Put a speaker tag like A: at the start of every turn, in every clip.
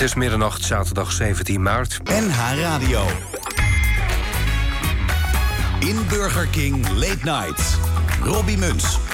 A: Het is middernacht, zaterdag 17 maart.
B: NH Radio. In Burger King Late Night. Robbie Muns.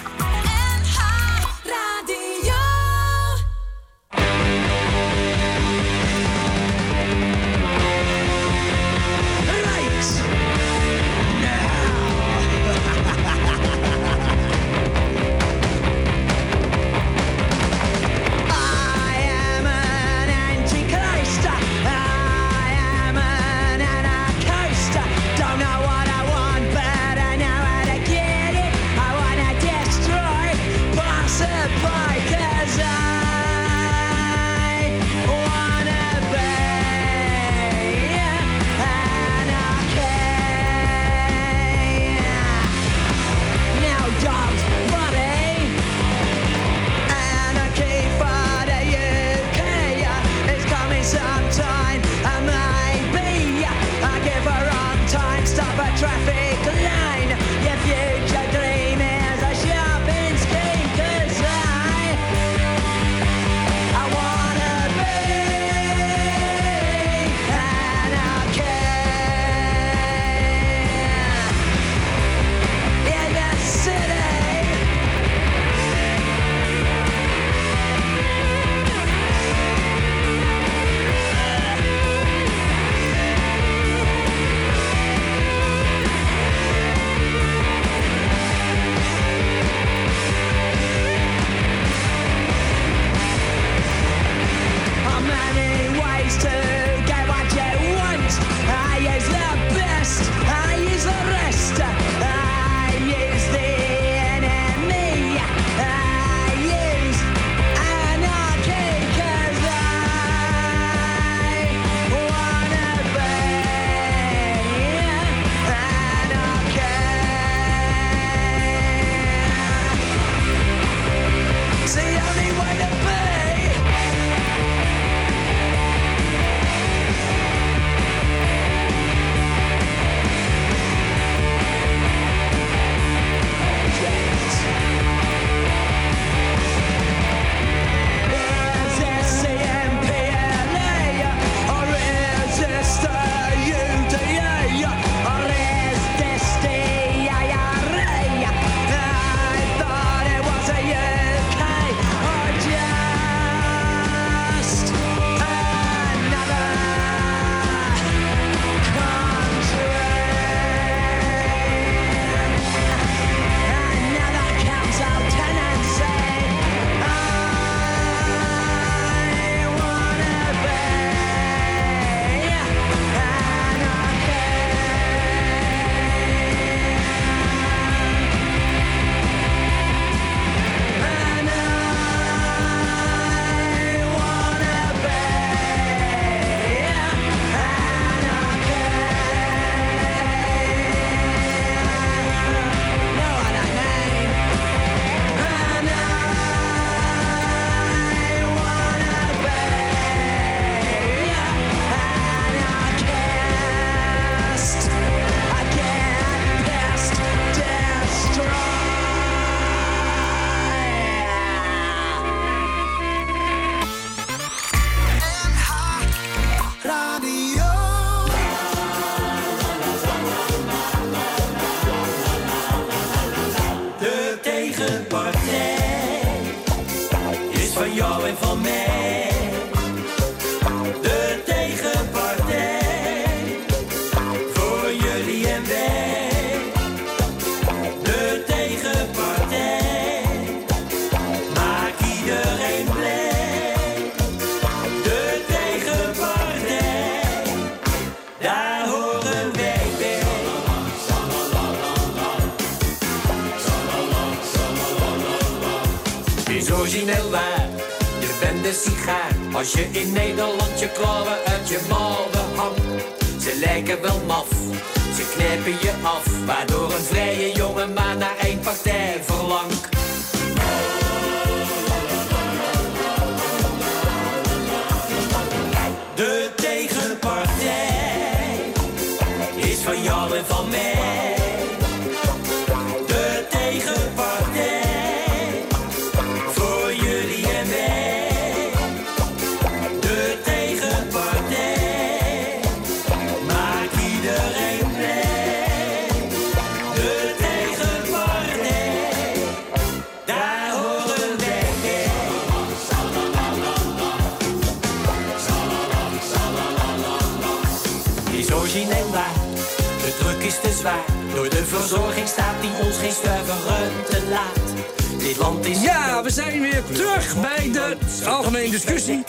C: Te laat. Dit land is
D: Ja, we zijn weer terug bij de algemene discussie.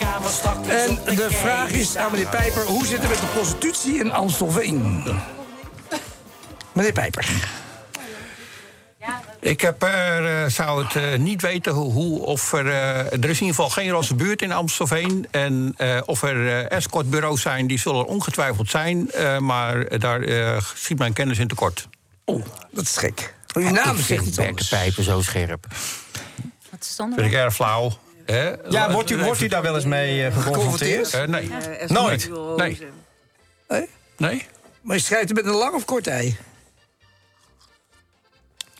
D: En de vraag is aan meneer Pijper: hoe zit het met de prostitutie in Amstelveen? Meneer Pijper.
E: Ik heb er, eh, zou het eh, niet weten hoe, hoe of er. eh, er is in ieder geval geen roze buurt in Amstelveen. En eh, of er eh, escortbureaus zijn, die zullen er ongetwijfeld zijn. eh, maar daar schiet mijn kennis in tekort.
D: Oh, dat is gek. Uw naam zegt iets anders.
F: pijpen zo scherp.
G: Wat is dan
E: Vind ik erg flauw. hè?
F: Ja, wordt u, wordt u daar wel eens mee eh, geconfronteerd?
E: Eh, nee.
F: Nooit?
E: Nee.
D: Nee?
E: Nee.
D: Maar je schrijft het met een lang of kort ei?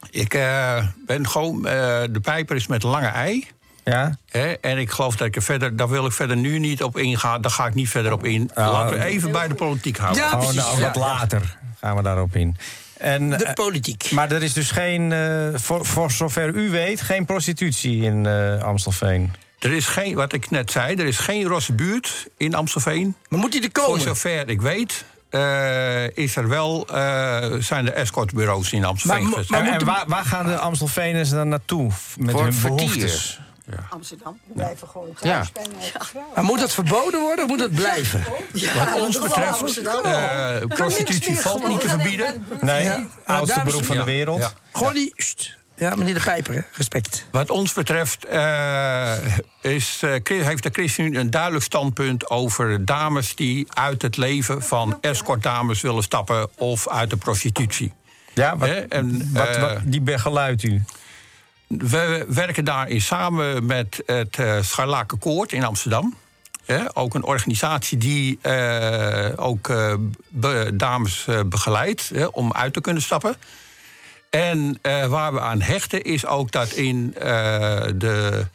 E: Ik eh, ben gewoon. eh, de pijper is met een lange ei.
F: Ja?
E: Hè, en ik geloof dat ik er verder. Daar wil ik verder nu niet op ingaan. Daar ga ik niet verder op in. Laten we even bij de politiek houden.
D: Ja,
F: Oh,
D: precies.
F: nou, wat
D: Ja.
F: later gaan we daarop in. En,
D: De
F: eh,
D: politiek.
F: maar er is dus geen, eh, voor, voor zover u weet, geen prostitutie in eh, Amstelveen.
E: Er is geen, wat ik net zei, er is geen rosse buurt in Amstelveen.
D: Maar moet hij er
E: Voor
D: komen?
E: zover ik weet, eh, is er wel, eh, zijn er escortbureaus in Amstelveen.
D: Maar-
F: en en waar, waar gaan de Amstelveners dan naartoe met
H: Voor
F: hun
H: vertier.
F: behoeftes?
I: Amsterdam. We blijven gewoon
H: Ja.
I: thuis eigen vrouw.
D: Maar moet dat verboden worden of moet dat blijven?
E: Wat ons betreft, eh prostitutie valt niet te verbieden.
F: Nee,
D: Ja.
F: oudste
D: dames-
F: beroep van de
E: Ja.
F: wereld.
E: Ja.
D: Gewoon die... Ja, meneer de Pijper, hè? respect.
E: Wat ons betreft eh, is, eh, heeft de ChristenUnie een duidelijk standpunt over dames die uit het leven van escortdames willen stappen of uit de prostitutie.
F: Ja, wat,
E: Hè, en,
F: wat,
E: eh,
F: wat- die begeluidt u.
E: We werken daarin samen met het uh, Scharlakenkoord in Amsterdam. Ook een organisatie die eh, ook eh, dames eh, begeleidt om uit te kunnen stappen. En eh, waar we aan hechten is ook dat in eh, de,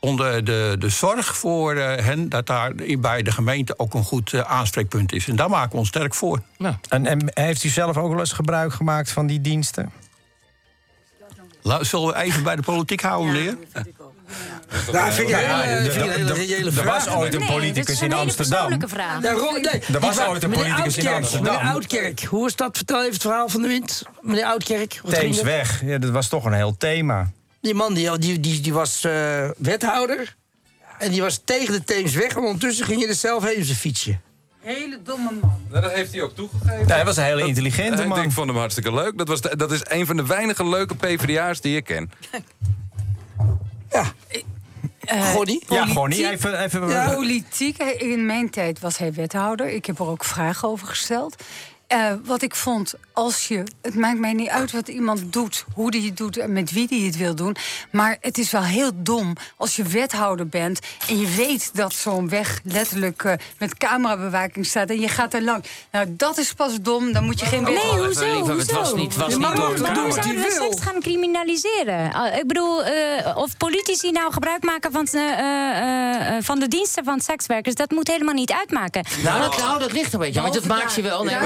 E: onder de, de zorg voor eh, hen... dat daar bij de gemeente ook een goed eh, aanspreekpunt is. En daar maken we ons sterk voor.
F: En, en heeft u zelf ook wel eens gebruik gemaakt van die diensten?
E: Zullen we even bij de politiek houden, meneer?
D: Nou, vind ik een
F: Ja,
D: hele-
F: er-
D: vind ik een hele
F: er- er was ooit een politicus
G: is een
F: in Amsterdam. Er was ooit een politicus in Amsterdam.
D: Meneer Oudkerk, hoe is dat? Vertel even het verhaal van de wind. Meneer Oudkerk. wat ging
F: Theems
D: er?
F: weg. Ja, dat was toch een heel thema.
D: Die man die, die, die, die was eh, wethouder. En die was tegen de Theems weg. En ondertussen ging je er zelf heen op zijn fietsje.
G: Hele domme man.
J: Nou, dat heeft hij ook toegegeven.
F: Ja, hij was een hele intelligente
J: Ik
F: man.
J: vond hem hartstikke leuk. Dat, was de- dat is een van de weinige leuke PvdA's die ik ken.
D: Ja. Gonnie?
F: Ja, gewoon niet. Even, even,
D: Ja.
G: Politiek, hij- in mijn tijd was hij wethouder. Ik heb er ook vragen over gesteld. Eh, wat ik vond, als je. Het maakt mij niet uit wat iemand doet, hoe die het doet en met wie die het wil doen. Maar het is wel heel dom als je wethouder bent en je weet dat zo'n weg letterlijk eh, met camerabewaking staat en je gaat er lang. Nou, dat is pas dom, dan moet je geen
K: Nee, hoezo?
H: Het was niet, was
D: Je
H: niet
D: mag
H: door de
K: Waarom zouden we
D: wil.
K: seks gaan criminaliseren? Ah, Ik bedoel, eh, of politici nou gebruik maken van, eh, eh, eh, van de diensten van sekswerkers... dat moet helemaal niet uitmaken.
H: Nou, dat, nou, dat ligt een beetje. Want het maakt je wel. Nee,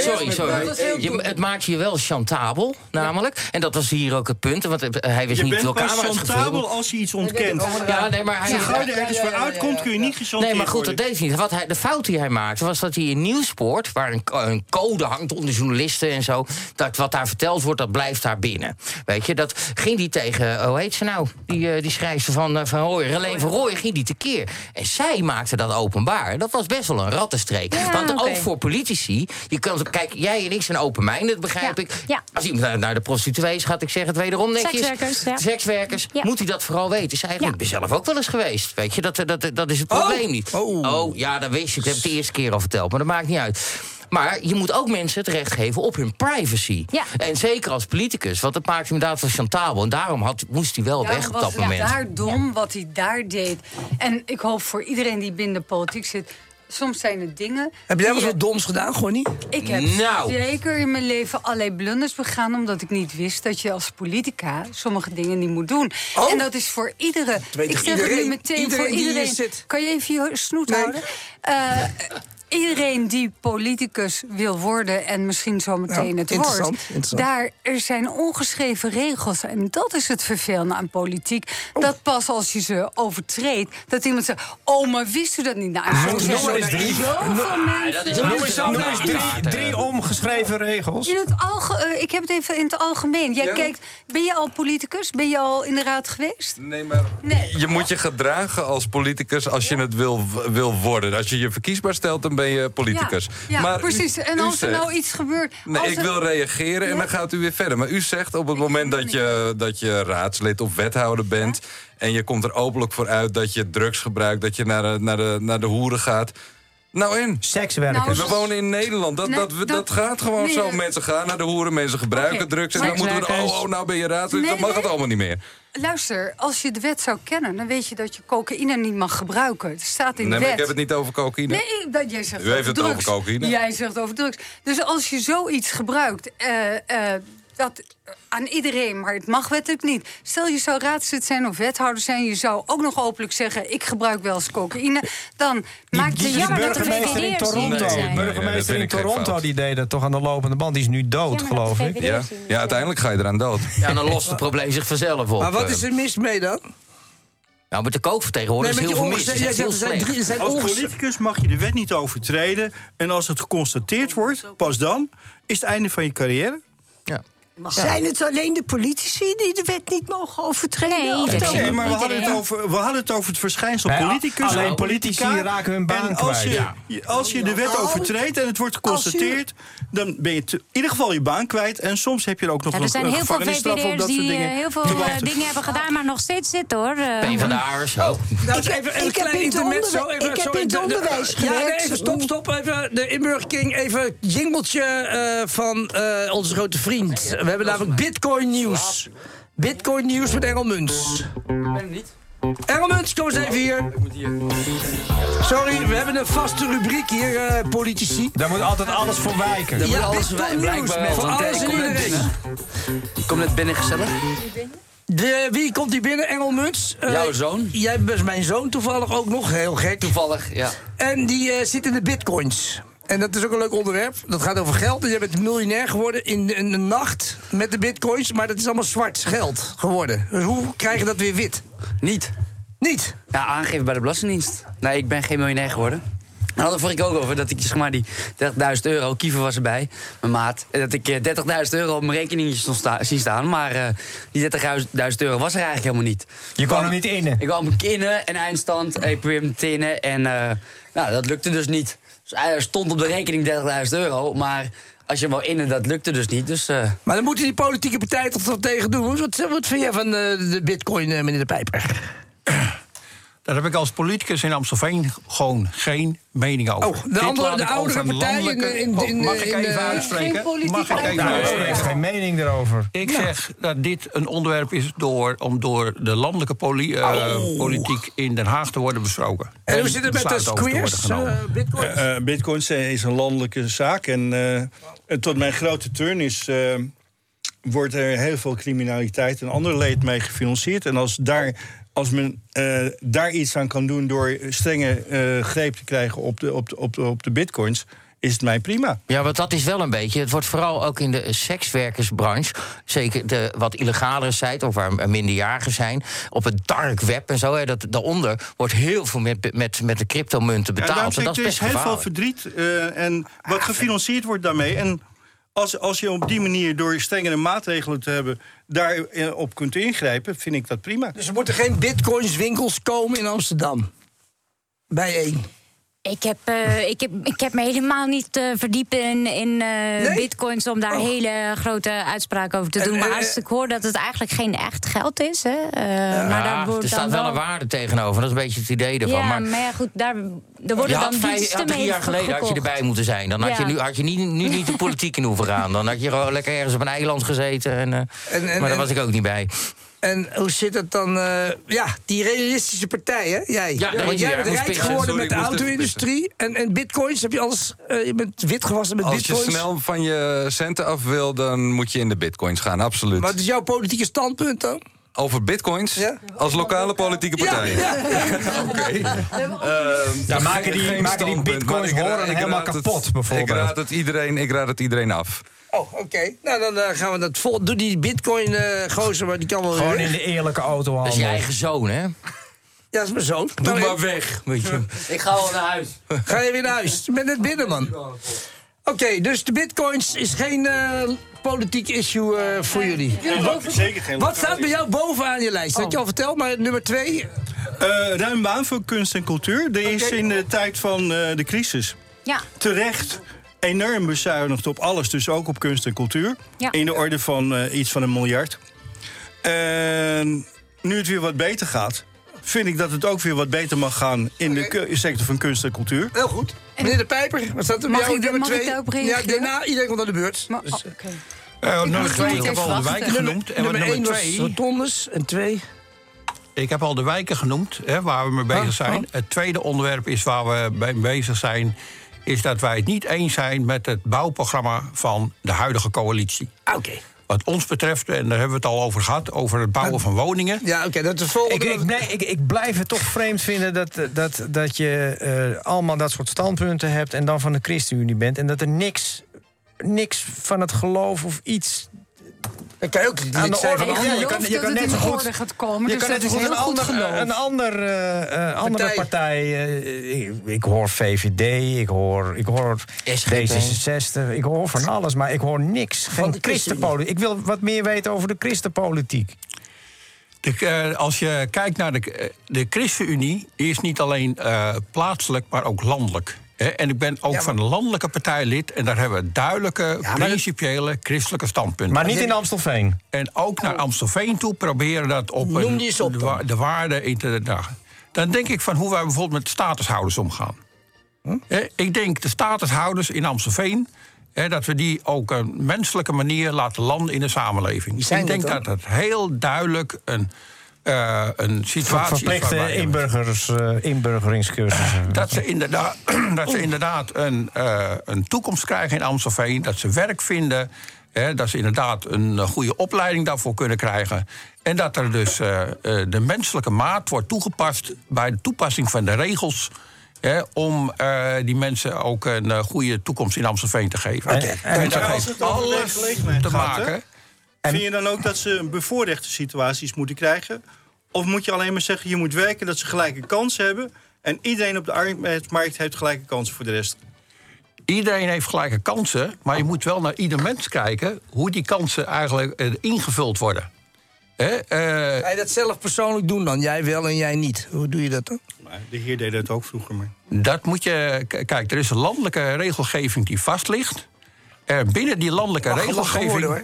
H: Sorry, sorry. Je, het maakt je wel chantabel, namelijk. En dat was hier ook het punt. Want hij wist
L: Je
H: niet
L: bent
H: welke
L: pas
H: camera's
L: chantabel als je iets ontkent.
H: Ja, nee, maar hij.
L: Als je ergens voor uitkomt, kun je niet gechanteerd
H: Nee, maar goed, dat deed hij niet. Wat hij, de fout die hij maakte was dat hij in Nieuwsport... waar een, een code hangt onder journalisten en zo... dat wat daar verteld wordt, dat blijft daar binnen. Weet je, dat ging hij tegen... eh, Hoe heet ze nou? Die, eh, die schrijfster van, eh, van Rooij. Releen van Rooij ging die tekeer. En zij maakte dat openbaar. Dat was best wel een rattenstreek.
K: Ja,
H: Want ook voor politici... Je kan, kijk, jij en ik zijn open-minded, begrijp
K: Ja,
H: ik.
K: ja.
H: Als iemand naar- naar de prostituees gaat, ik zeg het wederom netjes...
K: Sekswerkers, ja.
H: Sekswerkers,
K: Ja.
H: moet hij dat vooral weten. Is eigenlijk,
K: Ja.
H: Ik ben zelf ook wel eens geweest. Weet je, dat, dat, dat is het probleem niet.
D: Oh.
H: ja, dat wist je. Ik heb het de eerste keer al verteld, maar dat maakt niet uit. Maar je moet ook mensen het recht geven op hun privacy.
K: Ja.
H: En zeker als politicus, want dat maakt hem inderdaad wel chantabel. En daarom had, moest hij wel weg op
G: was
H: dat
G: het
H: moment.
G: daar dom wat hij daar deed. En ik hoop voor iedereen die binnen de politiek zit... Soms zijn het dingen...
D: Heb jij wel eens wat doms gedaan, Gonnie?
G: Ik heb
H: Nou.
G: zeker in mijn leven allerlei blunders begaan... omdat ik niet wist dat je als politica sommige dingen niet moet doen.
D: Oh.
G: En dat is voor iedere... Ik zeg het nu meteen
D: Iedereen
G: voor iedereen.
D: zit.
G: Kan je even je snoet
D: Nee.
G: houden? Eh, iedereen die politicus wil worden en misschien zo meteen
D: Ja,
G: het
D: interessant,
G: wordt,
D: interessant.
G: daar er zijn ongeschreven regels en dat is het vervelende aan politiek. Dat pas als je ze overtreedt, dat iemand zegt: "Oh, maar wist u dat niet?" Nou, zo
F: Noem
G: zijn
F: eens drie. Noem eens, omgeschreven regels.
G: In het alge eh, ik heb het even in het algemeen. Jij
J: Ja.
G: kijkt, ben je al politicus? Ben je al in de raad geweest?
J: Nee, maar
G: Nee.
J: je moet je gedragen als politicus als je het wil, wil worden. Als je je verkiesbaar stelt, dan ben je politicus.
G: Ja, ja
J: maar u-
G: precies. En als er nou iets gebeurt...
J: Nee, ik
G: er-
J: wil reageren en dan gaat u weer verder. Maar u zegt op het moment dat je, dat je raadslid of wethouder bent... en je komt er openlijk voor uit dat je drugs gebruikt... dat je naar de, naar de, naar de hoeren gaat... Nou en?
F: Sekswerkers.
J: we wonen in Nederland. Dat,
G: Nee,
J: dat,
G: dat-
J: dat gaat gewoon
G: nee,
J: zo.
G: dat-
J: Mensen gaan naar de hoeren, mensen gebruiken drugs... en dan moeten we... Oh, oh, nou ben je raadslid,
G: Nee,
J: dan mag
G: nee.
J: het allemaal niet meer.
G: Luister, als je de wet zou kennen, dan weet je dat je cocaïne niet mag gebruiken. Het staat in
J: Nee,
G: de
J: maar
G: wet.
J: ik heb het niet over cocaïne.
G: Nee, dat, jij zegt
J: U heeft het
G: drugs.
J: over cocaïne.
G: Jij zegt over drugs. Dus als je zoiets gebruikt, eh, eh, dat aan iedereen, maar het mag wettelijk niet. Stel je zou raadslid zijn of wethouder zijn, je zou ook nog openlijk zeggen: ik gebruik wel eens cocaïne. Dan maakt
F: Die,
G: je
K: jammer dat de
F: burgemeester in
K: VVD'ers
F: Toronto, de burgemeester
J: Nee,
F: in Toronto die deed dat toch aan de lopende band. Die is nu dood, geloof ik.
J: Ja, ja uiteindelijk ga je eraan dood.
H: Ja, dan lost het probleem zich vanzelf op.
D: Maar wat
H: eh.
D: is er mis mee dan?
H: Nou, met de kookvertegenwoordigers
D: Nee,
H: is heel veel mis.
D: jij zegt, er zijn drie- er zijn
L: Als politicus mag je de wet niet overtreden. En als het geconstateerd wordt, pas dan is het einde van je carrière.
I: Maar zijn het alleen de politici die de wet niet mogen overtreden?
K: Nee, dat
L: Nee, maar we hadden, het over, we hadden het over het verschijnsel
F: Nee,
L: politicus.
F: alleen
L: en
F: politici raken hun baan
L: en als
F: kwijt.
L: je,
F: Ja.
L: als je de wet
I: Nou,
L: overtreedt en het wordt geconstateerd... dan ben je te- in ieder geval je baan kwijt. En soms heb je er ook nog
K: Ja,
L: een,
K: er zijn
L: een
K: heel veel
L: gevangenisstraf op
K: VVD'ers
L: dat soort
K: die
L: dingen.
K: eh, heel veel eh, dingen hebben gedaan, maar nog steeds zitten hoor. Eh,
H: PvdA'ers, ook.
D: Nou,
I: Ik heb-
D: even een
I: ik heb
D: klein
I: in het
D: intermezzo.
I: onderwijs-
D: Even,
I: ik heb in het
D: de- de-
I: onderwijs
D: Ja,
I: gewerkt.
D: nee, even stop, stop. Even de inburgering. Even jingeltje eh, van eh, onze grote vriend. We hebben namelijk Bitcoin nieuws. Bitcoin nieuws met Engel Muns. Engel Muns, kom eens even hier. Sorry, we hebben een vaste rubriek hier, eh, politici.
F: Daar moet altijd alles voor wijken.
D: Ja,
M: moet alles
D: Bitcoin
M: wij-
D: nieuws voor alles en
M: kom net
D: iedereen.
M: binnen. Kom net binnen, gezellig.
D: De, wie komt hier binnen? Engel. Eh,
M: Jouw zoon.
D: Jij bent mijn zoon toevallig ook nog, heel gek.
M: Toevallig, ja.
D: En die eh, zit in de bitcoins. En dat is ook een leuk onderwerp. Dat gaat over geld. En jij bent miljonair geworden in de, in de nacht met de bitcoins. Maar dat is allemaal zwart geld geworden. Dus hoe krijg je dat weer wit?
M: Niet.
D: Niet?
M: Ja, aangeven bij de Belastingdienst. Nee, ik ben geen miljonair geworden. Daar hadden we keer ook over dat ik zeg maar die 30.000 euro, Kiefer was erbij, mijn maat. en Dat ik eh, 30.000 euro op mijn rekening zie staan. Maar eh, die 30.000 euro was er eigenlijk helemaal niet.
F: Je kon hem niet innen.
M: Ik kwam hem innen en eindstand. Ik probeerde hem te innen. En eh, nou, dat lukte dus niet. Dus er stond op de rekening 30.000 euro. Maar als je hem wou innen, dat lukte dus niet. Dus eh,
D: Maar dan moeten die politieke partijen toch wat tegen doen. Wat, wat vind jij van eh, de bitcoin, eh, meneer De Pijper?
E: Daar heb ik als politicus in Amstelveen gewoon geen mening over.
D: Oh, de
E: Dit
D: andere- de oudere
E: over een
D: partij in- in- in-
E: Oh, Mag ik
D: in-
E: even
D: in-
E: uitspreken?
G: Geen
E: Mag ik even.
F: Nou, heeft geen mening erover.
E: Ik zeg dat dit een onderwerp is door, om door de landelijke poli- eh,
D: Oh.
E: politiek in Den Haag te worden besproken.
D: En hoe zit het met de squares, eh?
L: Eh, eh, Bitcoins eh, is een landelijke zaak. En, eh, tot mijn grote turnis eh, wordt er heel veel criminaliteit en ander leed mee gefinancierd. En als, daar, als men eh, daar iets aan kan doen door strenge eh, greep te krijgen op de, op, de, op, de, op de bitcoins, is het mij prima.
H: Ja, want dat is wel een beetje. Het wordt vooral ook in de sekswerkersbranche, zeker de wat illegalere site, of waar minderjarigen zijn, op het dark web en zo, hè, dat, daaronder wordt heel veel met, met, met de cryptomunten
L: Ja,
H: betaald. en
L: zeg
H: dat is
L: er is
H: best
L: heel veel verdriet eh, en wat gefinancierd wordt daarmee. En als, als je op die manier door strengere maatregelen te hebben... daarop op kunt ingrijpen, vind ik dat prima.
D: Dus er moeten geen bitcoinswinkels komen in Amsterdam. Bijeen.
K: Ik heb, eh, ik, heb, ik heb me helemaal niet eh verdiepen in, in eh, bitcoins om daar hele grote uitspraken over te
D: En,
K: doen. Maar als ik hoor dat het eigenlijk geen echt geld is. Hè, eh, maar daar
H: Ja,
K: wordt
H: er
K: dan
H: staat wel een waarde tegenover. Dat is een beetje het idee ervan.
K: Ja,
H: maar
K: maar ja, goed, daar, er worden
H: je had
K: dan
H: vijf,
K: diensten
H: had drie jaar geleden had je
K: gekocht.
H: erbij moeten zijn. Dan had je
K: Ja.
H: nu, had je niet, nu niet de politiek in hoeven gaan. Dan had je gewoon lekker ergens op een eiland gezeten. En, eh,
D: En- en-
H: maar daar
D: en-
H: was ik ook niet bij.
D: En hoe zit het dan? eh, ja, die realistische partij, hè? Jij.
H: Ja,
D: Want
H: je
D: jij bent rijk geworden
J: Sorry,
D: met de auto-industrie. En, en bitcoins, heb je alles... eh, je bent wit gewassen met
J: Als je
D: bitcoins.
J: snel van je centen af wil, dan moet je in de bitcoins gaan, absoluut.
D: Wat is jouw politieke standpunt dan?
J: Over bitcoins als lokale politieke partij. Oké. Ehm,
F: Ja, maken die- maken die bitcoins horen
J: ik
F: helemaal kapot, bijvoorbeeld.
J: Ik raad, het iedereen, ik raad het iedereen af.
D: Oh, oké. Nou, dan eh, gaan we dat vol. Doe die bitcoin eh gozer, maar die kan wel
F: Gewoon
D: weer
F: in de eerlijke autohandel.
H: Dat is je eigen zoon, hè?
D: Ja, dat is mijn zoon.
H: Doe maar weg, weet je. Ik ga al naar huis.
D: Ga je weer naar huis? Je bent net binnen, man. Oké, dus de bitcoins is geen eh, politiek issue eh, voor jullie.
L: Zeker geen
D: Wat staat bij jou bovenaan je lijst? Dat had je al verteld, maar nummer twee...
L: Eh, ruim baan voor kunst en cultuur. Er is in de tijd van eh, de crisis
K: Ja.
L: terecht enorm bezuinigd op alles, dus ook op kunst en cultuur.
K: Ja.
L: In de orde van eh, iets van een miljard. En nu het weer wat beter gaat, vind ik dat het ook weer wat beter mag gaan in de sector van kunst en cultuur.
D: Heel goed. Meneer De Pijper, wat staat er bij
G: Mag
D: jou nummer twee? ja, daarna, iedereen komt aan de beurt.
G: Maar,
D: Dus,
G: oh, oké.
E: Eh, nummer
G: moet
E: twee, ik heb al de wijken genoemd. En wat
D: nummer
E: nummer
D: één was
E: twee,
D: rotondes en twee...
E: ik heb al de wijken genoemd hè, waar we mee bezig
D: Ah,
E: zijn.
D: ah.
E: Het tweede onderwerp is waar we mee bezig zijn... is dat wij het niet eens zijn met het bouwprogramma van de huidige coalitie.
D: Ah, Oké.
E: Wat ons betreft, en daar hebben we het al over gehad... over het bouwen van woningen.
D: Ja, oké, dat is
F: Ik,
D: volgende.
F: ik, nee, ik, ik blijf het toch vreemd vinden dat, dat, dat je eh, allemaal dat soort standpunten hebt... en dan van de ChristenUnie bent... en dat er niks, niks van het geloof of iets
D: Dan kan je ook
F: aan
D: lid
F: de
D: zijn
F: orde...
D: van
F: Ja, je kan, je kan net
G: in
F: zo goed...
G: gaat komen,
F: Je
G: dus
F: kan net zo goed een,
G: heel goed
F: ander,
G: geloof.
F: een ander, eh, eh, andere
D: Partij.
F: partij... eh, ik, ik hoor VVD, ik hoor, ik hoor
H: SGP.
F: D66, ik hoor van alles... maar ik hoor niks,
D: Van
F: geen
D: de
F: christenpolitiek. Ik wil wat meer weten over de christenpolitiek.
E: De, eh, als je kijkt naar de, de ChristenUnie, die is niet alleen eh, plaatselijk, maar ook landelijk. En ik ben ook
D: Ja, maar-
E: van een landelijke partij lid. En daar hebben we duidelijke, principiële christelijke standpunten.
F: Maar niet in Amstelveen.
E: En ook naar Amstelveen toe proberen dat op
D: Noem die eens op
E: de, de waarde in te dragen. Dan denk ik van hoe wij bijvoorbeeld met statushouders omgaan. Hè, Ik denk de statushouders in Amstelveen... hè, dat we die ook op een menselijke manier laten landen in de samenleving. Ik denk
D: dat
E: het heel duidelijk een, eh, een situatie.
F: Verplichte
E: waarbij-
F: inburgers, eh, inburgeringscursussen.
E: dat ze inderdaad, dat ze inderdaad een, eh, een toekomst krijgen in Amstelveen. Dat ze werk vinden. Hè, dat ze inderdaad een eh, goede opleiding daarvoor kunnen krijgen. En dat er dus eh, eh, de menselijke maat wordt toegepast bij de toepassing van de regels. Hè, om eh, die mensen ook een eh, goede toekomst in Amstelveen te geven.
F: En-
E: En,
F: en-
E: dat
L: als
E: heeft alles te
L: gaat, Vind je dan ook dat ze bevoorrechte situaties moeten krijgen? Of moet je alleen maar zeggen, je moet werken, dat ze gelijke kansen hebben... en iedereen op de arbeidsmarkt heeft gelijke kansen voor de rest?
E: Iedereen heeft gelijke kansen, maar je moet wel naar ieder mens kijken hoe die kansen eigenlijk eh, ingevuld worden. Hè, eh,
D: Ga je dat zelf persoonlijk doen dan? Jij wel en jij niet. Hoe doe je dat dan?
L: Maar de heer deed dat ook vroeger, maar...
E: Dat moet je. Kijk, er is een landelijke regelgeving die vast ligt. Er binnen die landelijke
D: Mag
E: regelgeving.
D: eh,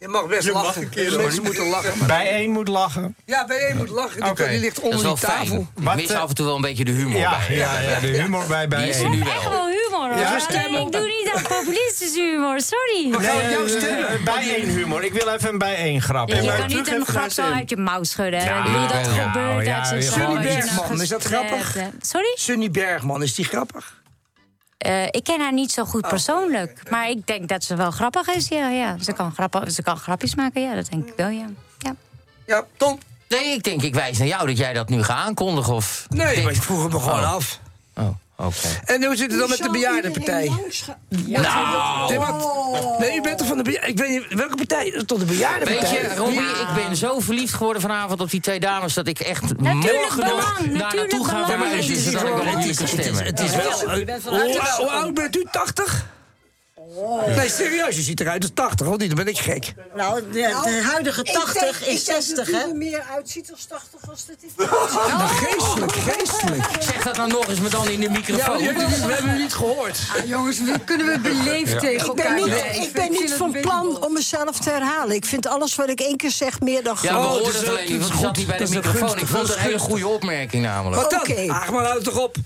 D: Je mag best
L: Je mag
D: lachen.
L: een keer,
D: Mensen moeten lachen. maar-
F: Bij één moet lachen.
D: Ja, bij één moet lachen. Die,
F: Oké.
D: die ligt
H: Dat
D: onder
H: is wel
D: die tafel.
H: fijn. Ik
F: Wat,
H: mis
F: eh,
H: af en toe wel een beetje de humor
F: Ja,
H: bij.
F: ja, ja, de humor bij bij
H: Die is er nu
K: Echt
H: wel.
K: wel humor hoor.
D: Ja,
K: ik doe niet aan populistische humor, sorry.
D: Gaan jouw
F: eh,
D: stem-
F: eh, bij één humor. Ik wil even een bij één grap.
K: Ja, je
L: maar
K: kan niet een grap zo uit je mouw schudden.
F: Ja,
K: dat gebeurt uit zijn.
D: Sunny Bergman, is dat grappig?
K: Sorry?
D: Sunny Bergman, is die grappig?
K: Eh, ik ken haar niet zo
D: Oh.
K: goed persoonlijk. Maar ik denk dat ze wel grappig is, ja. ja. Ze, kan grappen, ze kan grapjes maken, ja. Dat denk ik wel, ja. ja.
D: Ja, Tom?
H: Nee, ik denk, ik wijs naar jou dat jij dat nu gaat aankondigen. Of
D: Nee,
H: Denk-
D: maar ik vroeg het me gewoon
H: Oh.
D: af.
H: Oh, oké.
D: En hoe zit het dan met de bejaardenpartij?
H: Nou,
D: Nee, wat? Nee, u bent toch van de bejaarden... Ik weet niet, welke partij? Tot de
H: weet
D: bejaardenpartij?
H: je, Robbie, ik ben zo verliefd geworden vanavond op die twee dames... dat ik echt
K: Natuurlijk
H: morgen
K: belang,
H: nog daar naartoe ga...
K: Het is het is- het is-
H: stemmen.
D: Het is wel... Hoe, hoe oud bent u? 80? Nee, serieus, je ziet eruit als 80, of niet? Dan ben ik gek.
I: Nou, de, de huidige 80 is 60, hè?
N: er meer uitziet als 80 als dat is.
D: Maar geestelijk, geestelijk.
H: Zeg dat nou nog eens, maar dan in de
D: Ja,
H: microfoon.
D: we, hebben, we hebben u niet gehoord.
G: Ah, jongens, we, kunnen we beleefd tegen
N: Ik
G: elkaar
N: ben niet,
G: blijven?
N: ik ben niet
G: het
N: van plan om mezelf te herhalen. Ik vind alles wat ik één keer zeg meer dan
H: Ja, we hoorden
D: dus,
H: het alleen niet,
D: dat
H: want zat niet bij de microfoon. Ik vond het een hele goede opmerking namelijk.
D: Wat dan?
N: Oké.
D: Ach, maar houd het toch op.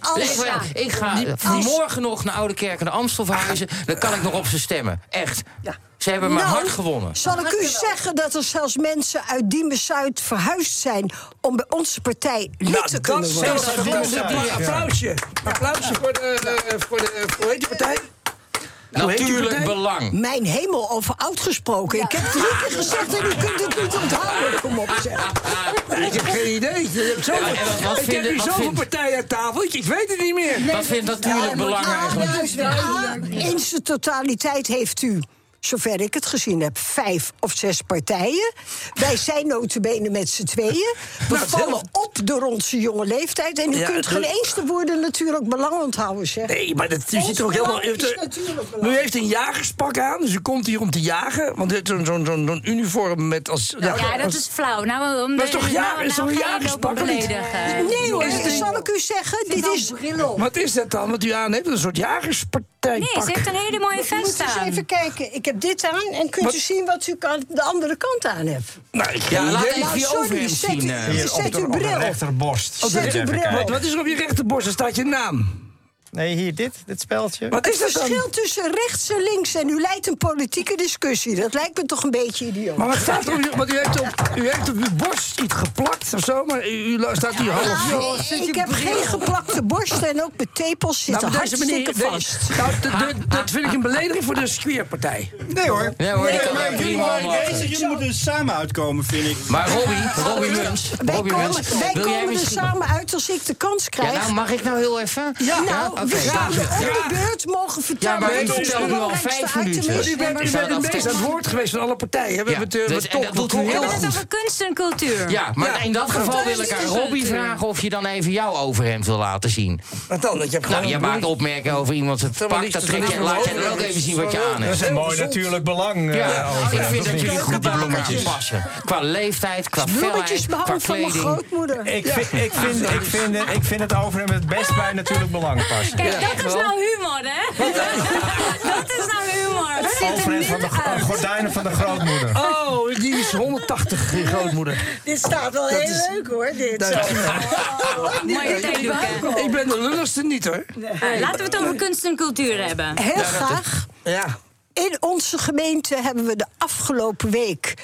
N: Als,
H: Ik ga, ik ga vanmorgen nog naar Oude Kerk en de Amstel verhuizen. Dan kan ik nog op ze stemmen. Echt. Ze hebben mijn
N: Nou,
H: hart gewonnen.
N: Zal ik u zeggen dat er zelfs mensen uit Diemen-Zuid verhuisd zijn... om bij onze partij lid
D: Nou,
N: te kunnen
D: zelfs applausje. Applausje voor de, eh, voor de, voor hoe heet die partij?
H: Natuurlijk belang.
N: Mijn hemel, over oud gesproken. Ik heb drie keer gezegd en u kunt het niet onthouden. Kom op, zeg.
D: Ik heb geen idee. Je hebt zoveel,
H: Ja, en wat- wat
D: ik heb hier
H: wat
D: zoveel partijen aan tafel. Ik, weet het niet meer.
H: Wat vindt natuurlijk belang eigenlijk?
N: In zijn totaliteit heeft u, zover ik het gezien heb, vijf of zes partijen. Wij zijn notabene met z'n tweeën. We vallen op door onze jonge leeftijd. En u
D: Ja,
N: kunt geen eens de woorden natuurlijk belang onthouden, zeg.
D: Nee, maar dat, u
N: Ons
D: zit er ook helemaal... U, heeft een jagerspak aan, dus u komt hier om te jagen. Want u heeft zo'n zo'n zo'n zo'n uniform met als...
K: Ja, dat
D: als-
K: is flauw. Nou, om
D: Dat is
K: de-
D: toch ja-
K: nou,
D: is
K: nou
D: toch jagerspak, niet?
K: beledigen.
N: Nee hoor, zal ik u zeggen, dit is...
D: Wat is dat dan, wat u aan heeft? Een soort
K: Nee, ze heeft een hele mooie
N: Moet
K: vest
N: eens
K: aan.
N: even kijken. Ik heb dit aan en kunt
D: Wat?
N: u zien wat u aan de andere kant aan hebt.
D: Nou, ik
H: Ja, laat even
N: Nou,
H: je
N: zet
H: zien.
N: u-
H: eh.
F: Hier op
N: Zet
F: de,
N: uw
F: op de
N: bril.
F: rechterborst.
N: Zet uw bril.
D: Wat, wat is er op je rechterborst? Daar staat je naam.
F: Nee, hier, dit, dit speltje.
D: Wat
N: Het
D: is dan?
N: verschil tussen rechts en links en u leidt een politieke discussie. Dat lijkt me toch een beetje idioot.
D: Maar wat staat er op. Want u heeft op, u heeft op uw borst iets geplakt of zo, maar u, u staat hier half...
N: Ah, ik heb geen geplakte borsten en ook mijn tepels zitten
D: Nou, deze
N: hartstikke
D: meneer,
N: vast.
D: nou, dat vind ik een belediging voor de squeerpartij.
L: Nee hoor.
H: Ja hoor, die kan
L: maar jullie, deze, jullie moeten er samen uitkomen, vind ik.
H: Maar Robbie, Robbie Muns,
N: Wij
H: Robbie
N: komen,
H: Muns,
N: wij
H: wil jij
N: komen er samen uit als ik de kans
H: Ja,
N: krijg.
H: nou, mag ik nou heel even?
N: Ja, nou, we zouden
H: Ja.
N: op de beurt mogen
H: Ja,
N: vertellen.
H: maar u
N: wat ons
H: vertelt nu al vijf minuten.
N: is.
D: U bent, u
H: Zou
D: bent het
H: dat
D: meest aan het woord geweest van alle partijen. We
H: Ja,
D: hebben het,
H: dus- en
D: Tok-
H: dat doet u heel
K: We hebben
H: goed.
K: het over kunst en cultuur.
H: Ja, maar
D: Ja.
H: in dat geval wil ik aan Robbie vragen of je dan even jouw overhemd wil laten zien.
D: Wat dan? Dat je hebt
H: Nou, je maakt opmerkingen over iemand het
D: Helemaal
H: pak, dat trek je, laat dan ook even zien wat je aan
F: Dat
H: hebt.
F: is een mooi natuurlijk belang. eh,
H: Ja, ik vind dat
F: niet?
H: jullie goed elkaar passen. Qua leeftijd, qua
N: Bloemetjes
H: felheid, qua
N: behouden van mijn
H: kleding.
N: grootmoeder.
F: Ik vind, ik, vind, ik, vind, ik vind het over hem het best bij natuurlijk belang passen.
K: Kijk, dat is nou humor, hè? dat is nou humor. Het er
F: van de
K: niet uit.
F: gordijnen van de grootmoeder.
D: Oh, die is 180, die grootmoeder.
N: Dit staat wel
D: Dat
N: heel
D: is-
N: leuk hoor, dit.
D: Ik ben de lulligste niet hoor.
K: Eh, Laten we het over kunst en cultuur hebben.
N: Heel graag.
D: Ja.
N: In onze gemeente hebben we de afgelopen week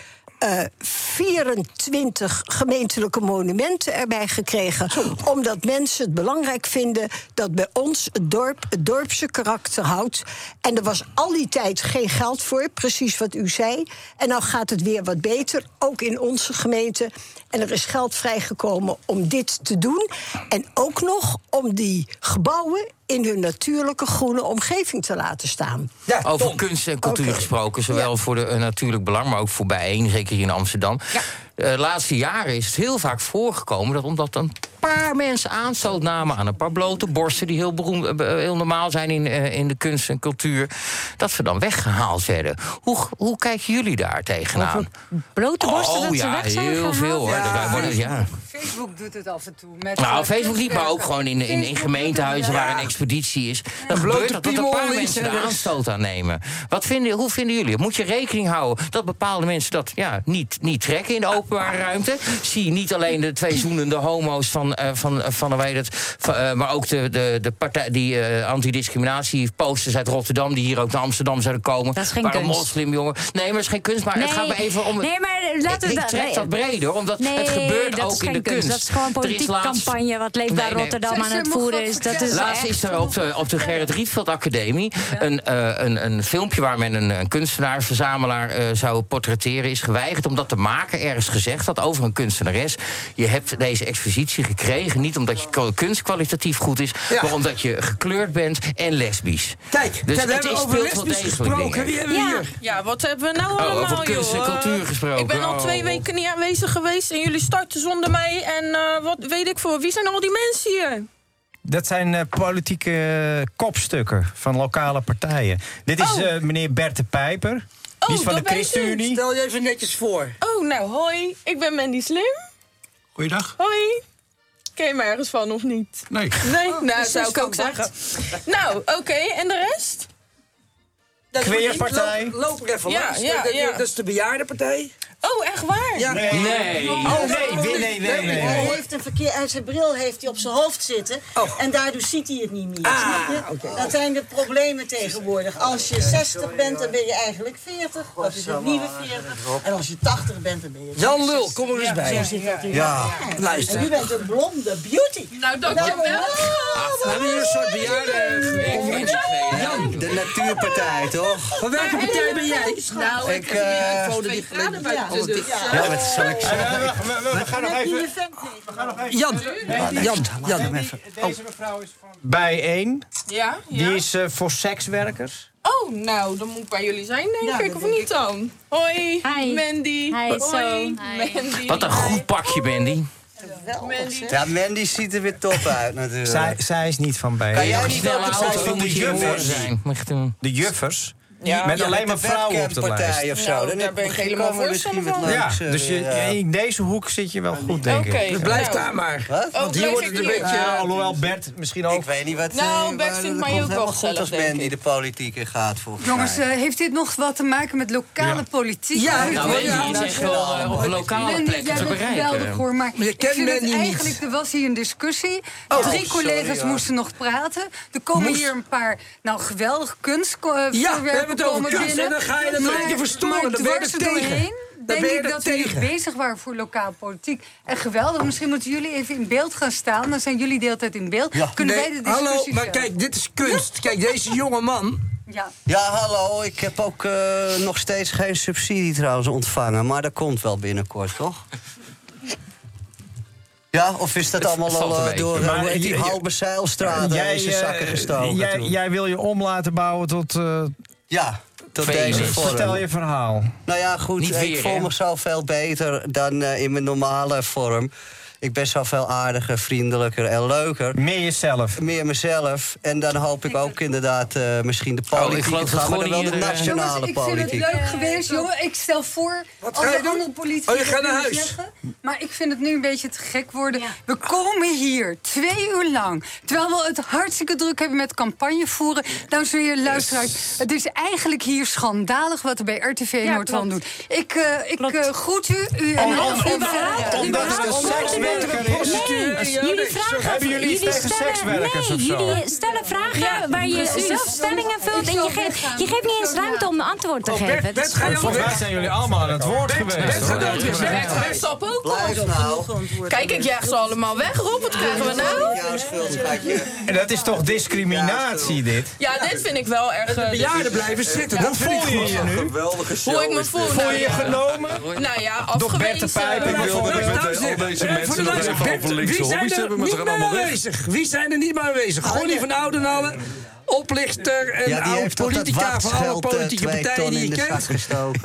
N: eh, 24 gemeentelijke monumenten erbij gekregen. Omdat mensen het belangrijk vinden dat bij ons het dorp het dorpse karakter houdt. En er was al die tijd geen geld voor, precies wat u zei. En nou gaat het weer wat beter, ook in onze gemeente. En er is geld vrijgekomen om dit te doen. En ook nog om die gebouwen in hun natuurlijke groene omgeving te laten staan.
D: Ja,
H: Over
D: Tom.
H: kunst en cultuur gesproken, zowel voor de eh, natuurlijk belang, maar ook voor bijeen, zeker hier in Amsterdam. Eh, De laatste jaren is het heel vaak voorgekomen dat omdat een paar mensen aanstoot namen aan een paar blote borsten, die heel, beroemd, eh, heel normaal zijn in, eh, in de kunst en cultuur, dat ze dan weggehaald werden. Hoe, hoe kijken jullie daar tegenaan?
K: Blote borsten
H: oh
K: dat ze
H: ja,
K: weg zijn
H: heel
K: gehaald?
H: veel hoor.
G: Ja.
H: Worden- ja.
G: Facebook doet het af en toe. Met
H: Nou,
G: eh,
H: Facebook niet, maar ook gewoon in, in, gemeentehuizen waar een expeditie is. Dan gebeurt dat dat een paar mensen
D: en
H: er aanstoot aan nemen. Wat vinden, hoe vinden jullie? het? Moet je rekening houden dat bepaalde mensen dat ja, niet, niet trekken in de openbare ruimte? Zie niet alleen de twee zoenende homo's van, eh, van, het, van, eh, maar ook de, de, de partij, die eh antidiscriminatie-posters uit Rotterdam, die hier ook naar Amsterdam zouden komen.
K: Dat is geen kunst.
H: moslimjongen. Nee, maar dat is geen kunst. Maar het
K: Nee,
H: gaat me even om. het-
K: nee, maar laten we
H: ik
K: dat-
H: trek
K: nee.
H: dat breder, omdat
K: Nee,
H: het gebeurt
K: dat
H: ook
K: is
H: in
K: geen
H: de kunst.
K: Dat is gewoon politieke
H: laatst-
K: campagne wat Leefbaar
H: Nee, nee.
K: Rotterdam aan het voeren is. Dat is.
H: Laatst
K: echt...
H: is er op de, op de Gerrit Rietveld Academie een, eh, een, een filmpje waar men een, een kunstenaar, verzamelaar eh, zou portretteren, is geweigerd omdat de maker ergens gezegd had over een kunstenares. Je hebt deze expositie gekregen, niet omdat je kunst kwalitatief goed is,
D: Ja.
H: maar omdat je gekleurd bent en lesbisch.
D: Kijk,
H: Dus het
D: hebben
H: is
D: over
H: speelt wel
D: lesbisch
H: degelijk
D: gesproken. Wie hebben we hier?
O: Ja, wat hebben we nou
H: Oh,
O: allemaal,
H: over kunst en cultuur gesproken.
O: Ik ben al
H: Oh.
O: twee weken niet aanwezig geweest en jullie starten zonder mij. En eh, wat weet ik voor, wie zijn al die mensen hier?
F: Dat zijn eh, politieke kopstukken van lokale partijen. Dit is
O: Oh.
F: eh, meneer Bert de Pijper. Die is
O: Oh,
F: van de
O: dat.
F: ChristenUnie.
D: Stel je even netjes voor.
O: Oh, nou, hoi. Ik ben Mandy Slim.
E: Goeiedag.
O: Hoi. Ken je me ergens van of niet?
E: Nee.
O: Nee,
D: Oh,
O: nou,
N: dus
O: zou
N: dat
O: ik
N: is
O: ook zeggen. Nou, oké, en de rest?
D: Dat is-
F: Queerpartij.
D: Loop, loop er even
O: Ja,
D: langs.
O: ja,
D: dat,
O: ja.
D: dat is de bejaardenpartij.
O: Oh, echt waar?
D: Ja.
H: Nee.
F: Oh nee, nee, nee, nee. nee.
P: Hij heeft een verkeer en zijn bril heeft hij op zijn hoofd zitten. En daardoor ziet hij het niet meer. snap je? Dat zijn de problemen tegenwoordig. Als je 60 bent, dan ben je eigenlijk 40. Dat is het nieuwe 40. En als je 80 bent, dan ben je...
D: Jan Lul, kom er eens bij.
P: Zit dat
D: Ja, luister.
P: En u bent een blonde beauty.
O: Nou, dankjewel.
D: We hebben hier een soort bejaarde... Jan,
Q: De Natuurpartij, toch?
D: van welke partij ben jij?
O: Nou,
Q: Ik, eh,
O: de deur.
Q: Ja, wat zal ik
F: We,
Q: zeggen?
F: we- we- we gaan nog even...
P: We
F: gaan nog even...
D: Jan, Jan, Jan.
F: Deze mevrouw is van... Bij één.
O: Ja, ja.
F: Die is eh, voor sekswerkers.
O: Oh, nou, dan moet ik bij jullie zijn, denk
P: Ja,
O: ik, of niet dan? Hoi,
K: Hi.
O: Mandy.
K: Hi, zo.
O: Hoi,
K: Hi.
O: Mandy.
H: Wat een goed pakje, Mandy.
O: Mandy.
Q: Ja, Mandy ziet er weer top uit natuurlijk.
F: Zij, zij is niet van bij
Q: Kan jij
H: Een
Q: niet van de juffers?
H: zijn. Mag je doen.
F: De juffers.
O: Ja.
F: Met
Q: Ja,
F: alleen maar vrouwen op de lijst.
Q: of zo.
O: Nou, daar ben ik helemaal voorstander van.
F: Ja, dus je,
Q: eh, ja.
F: in deze hoek zit je wel goed, denk
O: Oké.
F: ik.
D: Dus blijf
O: nou.
D: daar maar.
Q: Wat?
O: Oh,
D: Want hier wordt het een beetje...
F: Ja, alhoewel Bert misschien ook.
Q: Ik weet niet wat...
O: Nou,
Q: eh,
O: Bert vindt mij ook wel gezellig,
Q: als Mandy
O: ik.
Q: de politiek in gaat, volgens
G: Jongens,
Q: mij.
G: eh, heeft dit nog wat te maken met lokale politiek?
D: Ja, nou,
H: wel op een lokale
G: Mandy,
H: plek
G: jij
H: te bereiken.
G: hoor, maar ik vind
D: niet.
G: eigenlijk, er was hier een discussie.
D: Oh,
G: Drie
Q: sorry,
G: collega's moesten nog praten. Er komen hier een paar, nou geweldig
D: we hebben het over
G: komen
D: kunst
G: binnen.
D: en dan ga je een beetje verstoren,
G: Maar
D: dan ben je er tegen.
G: denk
D: ben je
G: ik
D: er
G: dat
D: tegen.
G: bezig waren voor lokaal politiek. En geweldig, misschien moeten jullie even in beeld gaan staan. Dan zijn jullie de hele tijd in beeld. Kunnen wij de discussie
D: hallo, maar kijk, dit is kunst. Kijk, deze jonge man...
G: Ja.
Q: Ja, hallo. Ik heb ook eh, nog steeds geen subsidie trouwens ontvangen. Maar dat komt wel binnenkort, toch? Ja, of is dat
H: Het
Q: allemaal al eh, door eh,
F: Maar
Q: hoe heet die halve zeilstraat
F: Jij,
Q: in zijn zakken gestoken
F: jij, jij wil je om laten bouwen tot... eh,
Q: Ja, tot deze vorm.
F: vertel je verhaal.
Q: Nou ja, goed,
H: Niet
Q: ik
H: weer,
Q: voel
H: hè?
Q: me zo veel beter dan eh, in mijn normale vorm. Ik ben zoveel aardiger, vriendelijker en leuker.
F: Meer jezelf.
Q: Meer mezelf. En dan hoop ik ook inderdaad eh, misschien de
H: Oh, ik
Q: politiek
H: geloof
Q: te gaan, maar dan wel de
H: eh,
Q: nationale
G: Jongens, ik vind het
Q: politiek.
G: leuk geweest, jongen. Ik stel voor, als
D: ga je
G: de
D: doen?
G: andere politie
D: Oh, je gaat naar huis.
G: zeggen, maar ik vind het nu een beetje te gek worden. We komen hier twee uur lang, terwijl we het hartstikke druk hebben met campagne voeren. Dames en heren, luisteraars, het is eigenlijk hier schandalig wat er bij RTV Noord-Holland doet. Ik, eh, ik eh, groet u. u en al
F: om-
G: uw
F: een.
K: Nee, jullie vragen...
F: Hebben jullie iets tegen
K: stellen-
F: sekswerkers
K: nee,
F: of zo?
K: jullie stellen vragen waar je
G: precies.
K: zelf stellingen vult... en je geeft, je geeft niet eens ruimte om een antwoord te geven. Dat
D: Bert, je
F: Volgens mij zijn jullie allemaal aan het woord geweest.
O: Bert, stop ook
Q: nou.
O: Kijk, ik jaag ze allemaal weg, Rob. Wat krijgen we nou?
F: En dat is toch discriminatie, dit?
O: Ja, dit vind ik wel erg... eh,
D: Bejaarden blijven zitten.
F: Hoe
D: Dat vind ik
F: voel je je nu?
O: Hoe ik me voel.
F: Voel je je genomen?
O: Nou ja,
F: Door Bert de
O: afgewezen.
F: Pijper
J: Ik wilde al
D: heren,
J: deze mensen
D: Wie zijn er niet meer aanwezig? Wie zijn er niet meer aanwezig? Gonnie van Oudenallen, oplichter en
Q: Ja, die
D: oud
Q: heeft toch dat
D: politica van alle
Q: eh,
D: politieke partijen die
Q: in
D: je
Q: de
D: kent.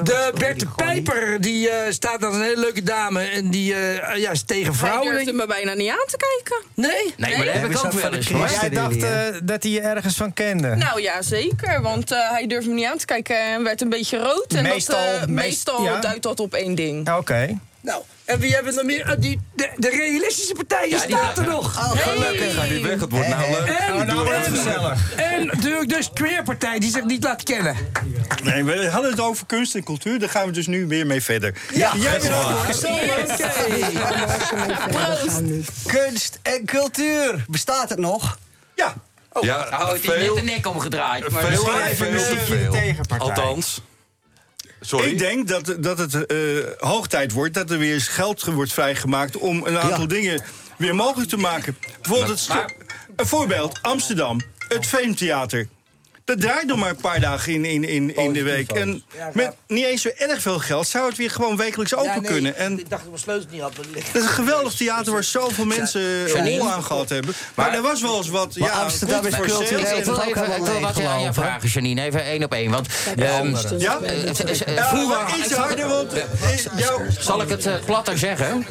D: De Bert de Pijper, die eh, staat als een hele leuke dame en die eh, ja, is tegen
O: Hij
D: vrouwen.
O: durfde me bijna niet aan te kijken.
D: Nee?
H: Nee, maar dat heb ik ook wel
Q: van de
H: eens.
F: Maar jij dacht eh, dat hij je ergens van kende.
O: Nou ja, zeker. Want eh, hij durfde me niet aan te kijken en werd een beetje rood. En
F: Meestal-
O: dat, eh,
F: meest-
O: meestal
F: ja.
O: duidt dat op één ding.
F: Oké.
D: Nou, en wie hebben we nog meer? Ah, die, de, de realistische partijen staat er nog.
Q: Oh, gelukkig.
J: Ga niet weg, het wordt nou leuk.
D: En,
F: Oh, nou wordt het gezellig.
D: en natuurlijk dus queerpartij die zich niet laat kennen.
L: Nee, we hadden het over kunst en cultuur. Daar gaan we dus nu weer mee verder.
D: Ja,
L: Jij bent
Q: Kunst en cultuur. Bestaat het nog?
L: Ja.
J: Ja,
H: Oh, het is
J: veel,
H: de nek omgedraaid. Maar
J: veel,
F: even
J: veel. Althans. Sorry.
L: Ik denk dat, dat het eh, hoog tijd wordt dat er weer eens geld wordt vrijgemaakt om een aantal
Q: Ja.
L: dingen weer mogelijk te maken. Bijvoorbeeld het stu- een voorbeeld, Amsterdam, het Veemtheater. Dat draait nog maar een paar dagen in, in, in, in de week. En met niet eens zo erg veel geld zou het weer gewoon wekelijks open kunnen. En
D: ik dacht dat ik mijn sleutels niet had.
L: het is een geweldig theater waar zoveel mensen
H: Janine?
L: rol aan gehad hebben. Maar, er was wel eens wat.
Q: Maar
L: ja,
Q: Amsterdam is
L: voor
Q: cultureel.
H: Ik wil even ik
Q: allemaal
H: wil wat aan je vragen, Janine. Even één op één. Want ehm,
L: Ja?
H: eh, eh, eh,
L: Ja,
H: vroeger...
L: iets harder, want eh,
H: Zal ik het eh, platter zeggen?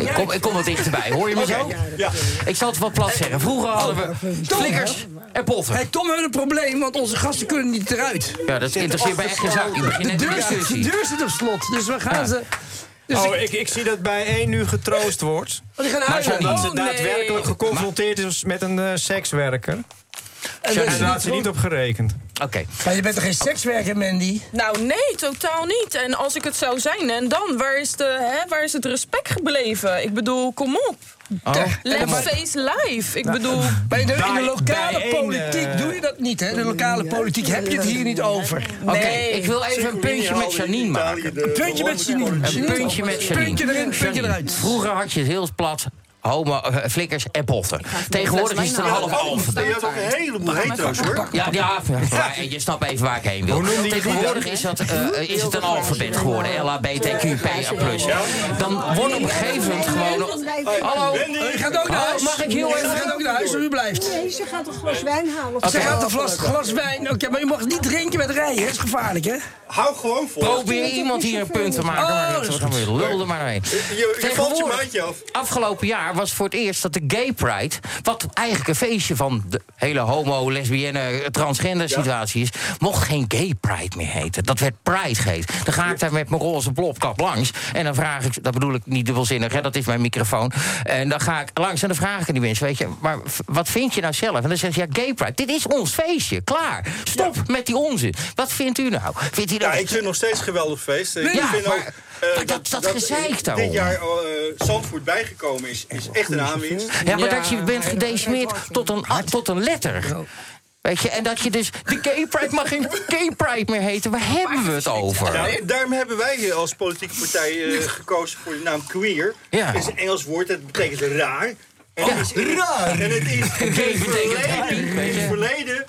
H: Ik kom, ik kom wat dichterbij. Hoor je me zo?
L: ja.
H: Ik zal het wat plat zeggen. Vroeger hadden we flikkers en potten.
D: Hey, Tom, we hebben een probleem, want onze gasten kunnen niet eruit.
H: Ja, dat interesseert mij echt geen zak. Ik begin
D: De
H: de
D: deur, de
H: discussie.
D: deur zit op slot, dus we gaan
H: Ja.
D: ze... Dus
F: Oh,
D: ik,
F: ik, zie dat bij één nu getroost wordt.
D: oh, die gaan
F: Maar omdat ze
O: Oh, nee.
F: daadwerkelijk geconfronteerd is met een eh, sekswerker.
D: En dat
F: daar had ze niet op gerekend.
H: Oké.
D: Maar je bent toch geen sekswerker, Mandy?
O: Nou, nee, totaal niet. En als ik het zou zijn, en dan, waar is, de, hè, waar is het respect gebleven? Ik bedoel, kom op.
D: Oh.
O: Let's face life. Ik bedoel...
D: Maar in de, in de
O: Bij-
D: lokale
O: bij
D: politiek doe je dat niet, hè? De lokale politiek heb je het hier niet over.
H: Oké, ik wil even een puntje met Janine maken.
D: Een puntje met Janine.
H: Een puntje met Janine.
D: Puntje erin, puntje eruit.
H: Vroeger had je het heel plat. Homo, eh, flikkers en potten. Tegenwoordig is het een half half.
L: Je ook een heleboel hetero's, hoor.
H: Ja, ja, maar je snapt even waar ik heen wil. Tegenwoordig is, dat, eh, is het een alfabet geworden. LHBTQPA+. Dan wordt op een gegeven moment gewoon... Hallo?
D: Je gaat ook naar huis.
H: Mag ik heel
D: Je
H: even...
D: gaat ook naar huis, of u blijft.
N: Nee, ze gaat een glas wijn halen.
D: Ze gaat een glas, glas wijn. Oké, maar je mag niet drinken met rijden? Dat is gevaarlijk, hè?
L: Hou gewoon vol.
H: Probeer iemand hier een punt te maken.
D: Oh,
H: maar
D: dat
H: ik
D: is
H: weer lul er maar mee.
L: Je, valt je maatje af.
H: Afgelopen jaar was voor het eerst dat de Gay Pride... wat eigenlijk een feestje van de hele homo, lesbienne, transgender situatie is... mocht geen Gay Pride meer heten. Dat werd Pride geheten. Dan ga ik daar met mijn roze blopkap langs. En dan vraag ik, dat bedoel ik niet dubbelzinnig, hè, dat is mijn microfoon. En dan ga ik langs en dan vraag ik aan die mensen... weet je, maar wat vind je nou zelf? En dan zeggen ze, ja, Gay Pride, dit is ons feestje. Klaar. Stop met die onzin. Wat vindt u nou? Vindt u dat...
L: Ja, ik vind het nog steeds een geweldig feest. Ik
H: ja,
L: vind
H: maar-
L: ook,
H: maar dat- dat gezeik daarom.
L: Dit jaar eh Zandvoort bijgekomen is, is echt een aanwinst.
H: Ja, maar dat je bent gedecimeerd tot een, tot een letter. Weet je, en dat je dus... De Gay Pride mag geen Gay Pride meer heten. Waar hebben we het over?
L: Ja, daarom hebben wij als politieke partij eh, gekozen voor de naam queer.
H: Ja.
L: Dat is een Engels woord, dat betekent raar. En
H: Ja,
L: het is
H: raar.
L: En het is
H: Gay
L: het verleden, het verleden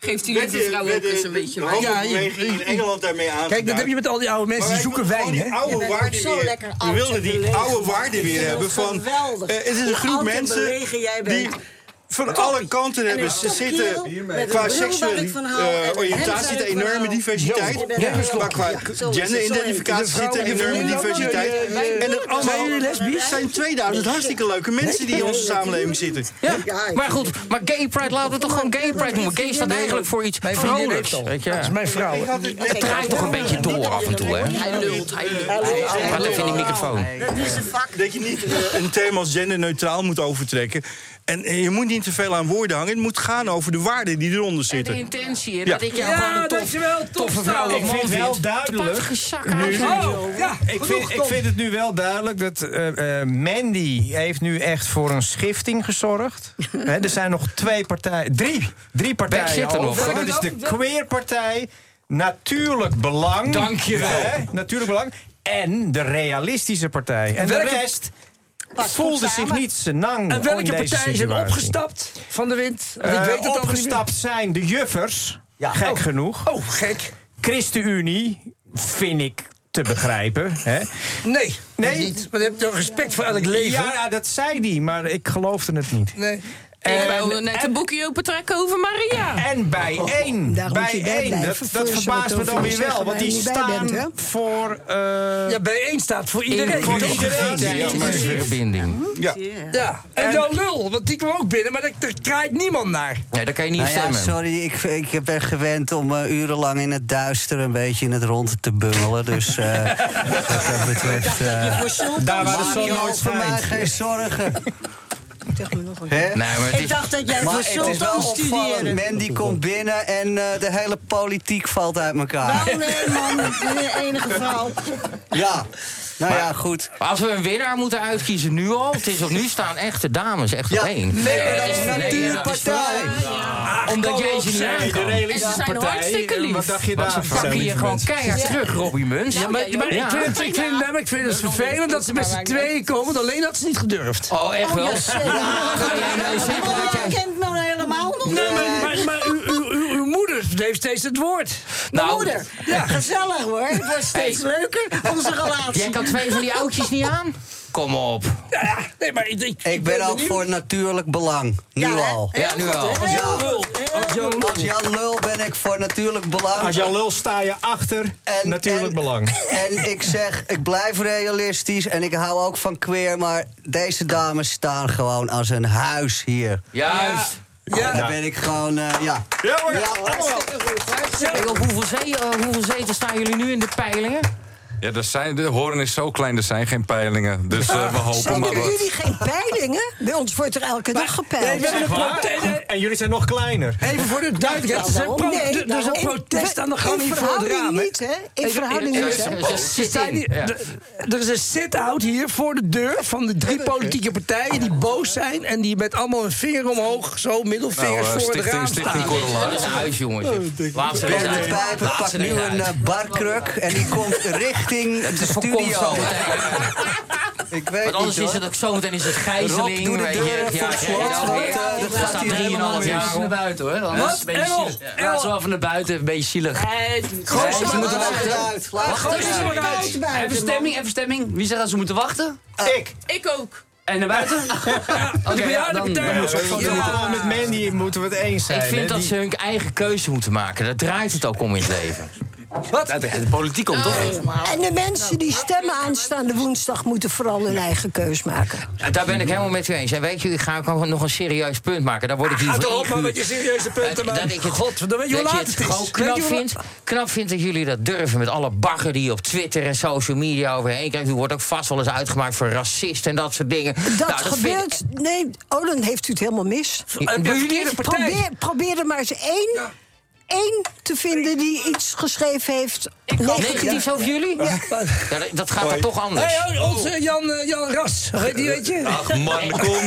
O: Geeft lieve
L: de-
O: vrouw ook eens een beetje wijn?
L: homo-beweging in Engeland daarmee aan.
D: Kijk, dat heb je met al die oude mensen, die zoeken wijn,
L: Die
D: hè?
L: oude waarden
N: zo
L: weer.
N: lekker
L: We wilden
N: en
L: die oude waarden weer hebben
N: het
L: van...
N: geweldig.
L: eh, het is een groep mensen die
N: bent.
L: Van alle kanten hebben ze zitten. Qua seksuele eh,
N: een
L: oriëntatie
N: van
L: enorme diversiteit. Maar qua genderidentificatie zit er enorme diversiteit. En het allemaal zijn 2000 hartstikke leuke mensen die in onze samenleving zitten.
H: Ja, maar goed, maar Gay Pride, laten we toch gewoon Gay Pride noemen. Gay staat eigenlijk voor iets vrolijks. Weet je?
D: Dat is mijn vrouw.
H: Het draait toch een beetje door af en toe, hè?
O: Hij lult, hij lult.
H: Wat even in die microfoon.
N: Dat is een vak.
L: Dat je niet eh, een thema als genderneutraal moet overtrekken. En eh, je moet niet te veel aan woorden hangen. Het moet gaan over de waarden die eronder
H: En de
L: zitten.
H: intentie, hè,
L: Ja.
H: dat ik jou
D: Ja,
H: een tof,
D: tof
H: toffe vrouw of
F: Ik
H: man
F: vind wel
H: vind.
F: duidelijk- Nu-.
D: Oh, ja,
F: Ik vind, ik vind het nu wel duidelijk dat eh, eh, Mandy heeft nu echt voor een schifting gezorgd. Hè, er zijn nog twee partijen, drie, drie partijen
H: zit er nog.
F: over. Dat is de Queer-partij, Natuurlijk Belang.
H: Dankjewel.
F: Hè, Natuurlijk Belang. En de Realistische Partij. En de
D: welke-
F: rest voelde zich niet senang
D: En welke
F: in deze
D: partijen zijn opgestapt van de wind?
F: Eh,
D: ik weet het
F: opgestapt zijn de juffers, gek
D: Oh.
F: genoeg.
D: Oh, gek.
F: ChristenUnie, vind ik te begrijpen. Hè?
D: Nee,
F: Nee.
D: niet. Maar je hebt toch respect voor elk leven?
F: Ja, ja, dat zei die, maar ik geloofde het niet.
D: Nee.
O: Ik
F: En-
O: wilde net een boekje opentrekken over Maria.
F: En bij één,
N: Daar moet
F: bij
N: je bij
F: één, dat,
N: blijven,
F: dat
N: voor
F: verbaast me dan weer wel. Want die staan
N: bent,
F: voor... eh,
D: Ja, bij één staat voor iedereen.
H: Voor
D: toch?
H: iedereen.
F: Ja, maar-
H: verbinding.
L: Ja.
D: Ja, en jouw lul, want die kwam ook binnen, maar daar, draait niemand naar.
H: Nee, daar kan je niet
Q: Nou ja,
H: stemmen.
Q: sorry, ik, ik ben gewend om eh, urenlang in het duister een beetje in het rond te bungelen. Dus eh, wat dat betreft. eh
F: Daar zon
Q: je
F: nooit
Q: over mij geen zorgen.
N: Zeg me nog een
Q: Hè?
H: Nee, maar het
P: Ik
H: is...
P: dacht dat jij
Q: Maar
P: voor
Q: het is wel
P: Sultan studeerde.
Q: Mandy komt binnen en eh, de hele politiek valt uit elkaar.
P: Wel, nee, man, de enige vrouw.
Q: Ja, nou ja, goed.
H: Als we een winnaar moeten uitkiezen nu al, het is op nu staan echte dames, echt
Q: Ja,
H: één.
Q: nee, dat
H: is- nee,
Q: natuurpartij.
H: dat Omdat jij ze niet
F: Nee,
H: aan
F: de
H: kan.
F: realistische
O: En ze zijn
F: partij.
O: hartstikke
F: eh,
O: lief.
F: Wat dacht je daarvan?
H: pakken je gewoon keihard terug, Robbie Muns.
D: Ja, maar, maar
H: Ja.
D: ik vind het, ik vind, nee, maar ik vind het vervelend dat ze met z'n tweeën komen, alleen had ze niet gedurfd.
H: Oh, echt wel?
P: Ja, zeker.
H: Ga jij nou zeggen dat
P: Oh,
H: jij...
D: heeft steeds het woord.
P: Mijn
H: Nou,
P: moeder. Ja, gezellig hoor. Het wordt steeds leuker, onze relatie.
H: Jij kan twee van die oudjes niet aan? Kom op.
D: Ja, nee, maar ik, ik,
Q: Ik ben ook
D: benieuwd.
Q: voor natuurlijk belang. Nu
P: Ja,
Q: al.
H: Ja, nu al.
D: Als Jan Lul.
Q: Ben ik voor natuurlijk belang.
F: Als Jan Lul sta je achter
Q: En-
F: natuurlijk
Q: en-
F: belang.
Q: En ik zeg, ik blijf realistisch en ik hou ook van queer, maar deze dames staan gewoon als een huis hier.
H: Juist.
D: Ja,
Q: Daar ben ik gewoon, eh, ja.
F: Ja hoor,
Q: Ja,
F: allemaal.
H: Hey, op hoeveel, zee, eh, hoeveel zeten staan jullie nu in de peilingen?
J: Ja, er zijn, de horen is zo klein, er zijn geen peilingen. Dus eh, we hopen
N: Zijn
J: maar
N: er
J: wat.
N: jullie geen peilingen? Bij ons wordt er elke dag gepeild.
D: Nee, we hebben een prote-
F: En jullie zijn nog kleiner.
D: Even voor de duidelijkheid. Er is een, pro-
N: Nee,
D: is een
N: daarom.
D: protest aan de gang
N: In
D: hier voor het raam.
N: niet, hè? In verhouding niet, hè?
D: Er is een sit-out hier voor de deur van de drie politieke partijen die boos zijn en die met allemaal een vinger omhoog, zo middelvingers
J: Nou, eh,
D: voor het raam staan.
H: Dat is een huis, jongens. Laatste er
Q: de. Pijper pakt nu een eh, barkruk en die komt richting de
H: Voorkomt
Q: studio. Ik weet
H: Want anders
Q: niet,
H: is het ook zo meteen is het gijzeling.
Q: Rob, doe de deur
H: Ja, ja,
Q: slot,
H: ja,
Q: want,
H: ja.
Q: eh, dat
H: Er
Q: gaat
H: staat
Q: hier
H: 3,5
Q: helemaal
H: jaar
M: naar buiten hoor. Anders
D: Wat?
M: is het een beetje zielig. Ja, het is wel van naar buiten, een beetje zielig.
N: Gooi ze
M: moeten
Q: laat
N: Gooi
Q: het
N: ze maar uit
M: Even stemming, even stemming. Wie zegt dat ze moeten wachten?
F: Ik.
O: ik ook.
M: En naar buiten? Ja, dan, dan moet ze ook
F: Ja, met Mandy moeten we het eens zijn.
H: Ik vind
F: hè?
H: dat
F: Die-
H: ze hun eigen keuze moeten maken. Daar draait het ook om in het leven.
M: Wat? De politiek komt toch?
N: En de mensen die stemmen aanstaande woensdag moeten vooral hun eigen keus maken.
H: En Daar ben ik helemaal met u eens. En weet je, ik ga ook nog een serieus punt maken. Daar word ik hier
D: Ga
H: voor
D: toch op maar met je serieuze punten, man.
H: Dat ik het,
D: God, dan weet je hoe
H: dat
D: laat het is.
H: knap vindt dat jullie dat durven met alle bagger die je op Twitter en social media overheen krijgt. U wordt ook vast wel eens uitgemaakt voor racist en dat soort dingen.
N: Dat
H: Nou, vind
N: gebeurt. Nee, oh, dan heeft u het helemaal mis. Probeer er maar eens één, één te vinden die iets geschreven heeft.
H: Negatief over jullie? Ja, dat- dat gaat dan toch anders.
D: Hey, oh, onze Jan, eh, Jan Ras, die weet je?
J: Ach man, kom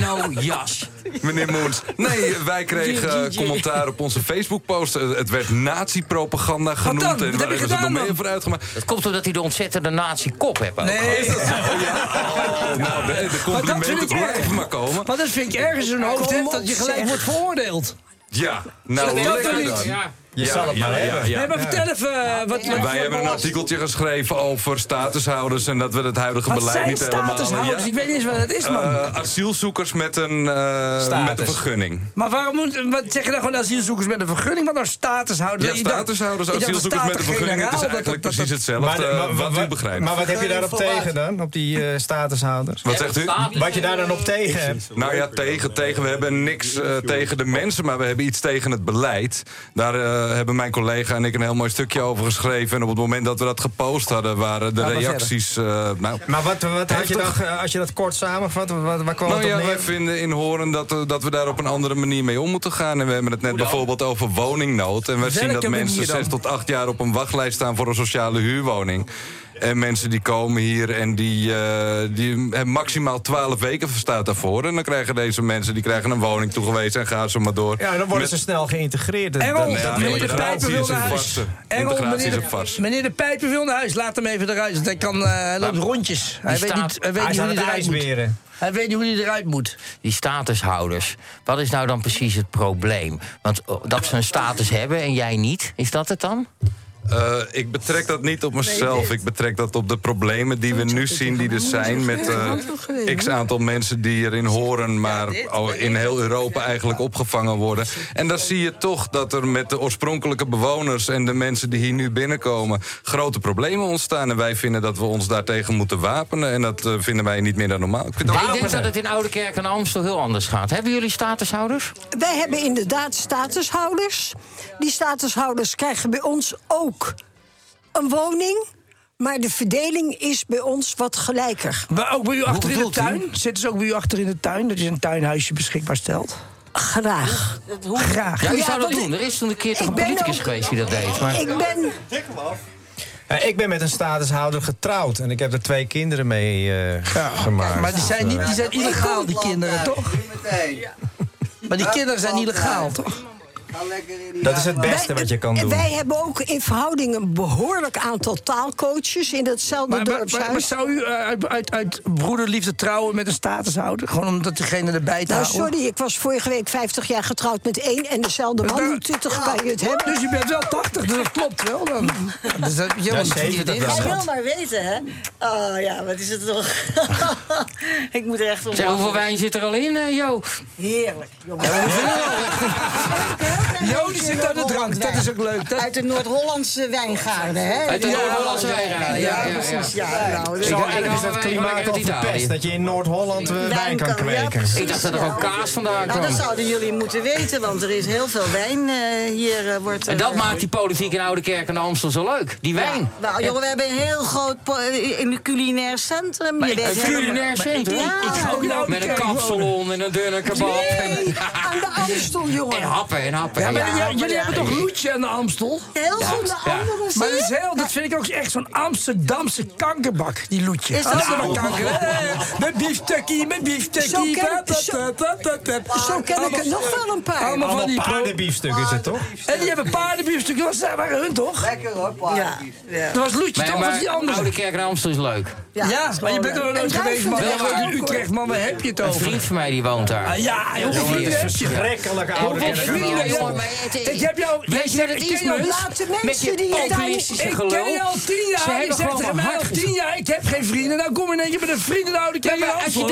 J: nou.
H: Jas.
J: Meneer Moens. Nee, wij kregen eh, commentaar op onze Facebook-post. Eh, Het werd nazi-propaganda genoemd.
D: dan?
J: En daar hebben ze nog meer voor uitgemaakt.
H: Dat komt omdat hij de ontzettende nazi-kop heeft.
D: Nee,
J: Oh, nou, de, de
D: maar dat
J: complimenten blijven komen.
D: Maar dat vind ik ergens hun hoofd, dat je gelijk wordt veroordeeld.
J: Ja, nou lekker dan.
H: Ja.
F: Je
J: Ja,
F: zal het maar hebben.
J: ja.
D: Nee, maar vertel even, eh, wat, wat
J: Wij hebben een artikeltje geschreven over statushouders... en dat we het huidige
D: wat
J: beleid
D: zijn
J: niet helemaal...
D: statushouders? Ik weet niet eens wat het is, man.
J: Eh, asielzoekers met een, eh, met een vergunning.
D: maar waarom moet, wat zeg je dan gewoon asielzoekers met een vergunning? Wat nou statushouders?
J: Ja, statushouders, asielzoekers met een vergunning. Het is eigenlijk precies hetzelfde wat u begrijpt.
F: Maar wat heb je daarop tegen dan? Op die statushouders?
J: Wat zegt u?
F: Wat je daar dan op tegen hebt?
J: Nou ja, tegen, tegen. We hebben niks tegen de mensen, maar we hebben iets tegen het beleid. Daar hebben mijn collega en ik een heel mooi stukje over geschreven. En op het moment dat we dat gepost hadden, waren de reacties... eh, nou,
F: Maar wat, wat had je dan, als je dat kort samenvat, wat, waar kwam
J: nou
F: het
J: ja,
F: op
J: wij
F: neer?
J: vinden in Horen dat, eh, dat we daar op een andere manier mee om moeten gaan. En we hebben het net bijvoorbeeld over woningnood. En we zien dat mensen zes tot acht jaar op een wachtlijst staan voor een sociale huurwoning. En mensen die komen hier en die, eh, die hebben maximaal 12 weken staat daarvoor. En dan krijgen deze mensen die krijgen een woning toegewezen en gaan ze maar door.
F: Ja, dan worden
J: Met-
F: ze snel geïntegreerd. Dat-
D: Engel,
J: ja,
D: meneer de
J: integratie
D: Pijper wil
J: is een
D: naar huis. Engel,
J: Integratie
D: meneer
J: is
D: de,
J: een vast.
D: meneer de Pijper wil naar huis. Laat hem even eruit. Want hij, kan, eh, hij loopt rondjes. Hij weet
H: staat-
D: niet, hij weet
F: Hij
D: niet hoe hij eruit moet. Hij weet niet hoe hij eruit moet.
H: Die statushouders. Wat is nou dan precies het probleem? Want oh, dat ze een status hebben en jij niet, is dat het dan?
J: Eh, ik betrek dat niet op mezelf. Ik betrek dat op de problemen die we nu zien die er zijn... met eh, x aantal mensen die erin horen... maar in heel Europa eigenlijk opgevangen worden. En dan zie je toch dat er met de oorspronkelijke bewoners... en de mensen die hier nu binnenkomen... grote problemen ontstaan. En wij vinden dat we ons daartegen moeten wapenen. En dat eh, vinden wij niet meer dan normaal. Ik vind dat-
H: Ik denk dat het in Oudekerk en Amstel heel anders gaat. Hebben jullie statushouders?
N: Wij hebben inderdaad statushouders. Die statushouders krijgen bij ons ook een woning. Maar de verdeling is bij ons wat gelijker.
D: Maar ook bij u achter in de tuin? Zitten ze ook bij u achter in de tuin? Dat je een tuinhuisje beschikbaar stelt?
N: Graag.
D: Graag.
H: Ja, zou dat doen? Er is toen een keer toch een politicus
N: ook-
H: geweest die dat deed. Maar...
N: Ik ben
F: Ja, ik ben met een statushouder getrouwd en ik heb er twee kinderen mee eh, gemaakt.
D: Maar die zijn, niet, die zijn illegaal, die kinderen, toch? Maar die kinderen zijn illegaal, toch?
F: Dat is het beste wat je kan
N: En
F: doen.
N: wij hebben ook in verhouding een behoorlijk aantal taalcoaches in hetzelfde
D: Maar, maar, maar,
N: dorpshuis.
D: maar zou u eh, uit, uit, uit broederliefde trouwen met een statushouder? Gewoon omdat degene erbij te
N: nou,
D: houden?
N: sorry, ik was vorige week 50 jaar getrouwd met één en dezelfde man. Hoe tuttig kan je het hebben?
D: Dus u bent wel 80, dus dat klopt wel dan. Dus dat, je
F: Ja, dat.
P: Hij wil maar weten, hè? Oh ja, wat is het toch? ik moet er echt om
H: Zeg, hoeveel wijn zit er al in, eh, Jo?
P: Heerlijk, jongen.
H: Ja,
D: Joden zit aan de drank, dat is ook leuk. Dat...
P: Uit de Noord-Hollandse wijngaarden, hè?
H: Uit de Noord-Hollandse wijngaarden,
P: Ja,
H: ja, ja, ja.
P: precies. Ja, nou,
F: Dus
P: dat-
F: eigenlijk is dat klimaat al verpest. Dat je in Noord-Holland eh, wijn kan kweken.
H: Ik dacht dat er ook kaas vandaan
P: Nou,
H: kwam.
P: dat zouden jullie moeten weten, want er is heel veel wijn eh, hier. eh, wordt,
H: En dat maakt die politiek in Oude Kerk en Amstel zo leuk. Die wijn.
P: Nou, jongen, we hebben een heel groot in een culinair centrum. hier.
H: Een
P: Deze-
H: culinair centrum?
P: Ja,
H: Met een kapsalon en een dunne kebab. En,
N: Aan de Amstel, jongen.
H: en happen en happen.
D: Ja, maar
H: Ja.
D: jullie hebben toch Loetje aan de Amstel?
N: Heel
H: Ja,
N: goed, de
H: ja.
N: andere
D: Maar dat, is heel, dat vind ik ook echt zo'n Amsterdamse kankerbak, die Loetje.
N: Is dat zo?
D: kanker. Met biefstukkie, met
N: Zo
D: biefstukkie.
N: ken- zo- ken ik er nog wel een paar.
D: Allemaal van die
F: paardenbiefstuk is het toch?
D: En die hebben paardenbiefstukken. Dat waren hun toch?
Q: Lekker hoor,
P: Ja, ja.
D: Dat was Loetje, toch? Was die
H: maar
D: andere?
H: Oude Kerk en Amstel is leuk.
D: Ja, maar je bent er nog nooit geweest, man. In Utrecht, man. Waar heb je het
H: Een
D: over?
H: vriend van mij die woont daar.
D: Ah, ja,
H: is
D: je?
F: Verschrikkelijk oude kerk.
H: Is-
D: Ik heb jou...
H: Weet je wat het
D: ik
H: is,
D: ken jou-
H: Mus?
N: Laat de
H: Met
N: mensen
H: je
N: die je
H: populistische
D: Ik
H: gelul.
D: ken je al tien jaar. Je
H: hebben
D: zegt
H: gewoon
D: tegen mij al tien jaar, ik heb geen vrienden. Nou kom in keer met een vrienden de oude kerk.
H: Ja, maar als je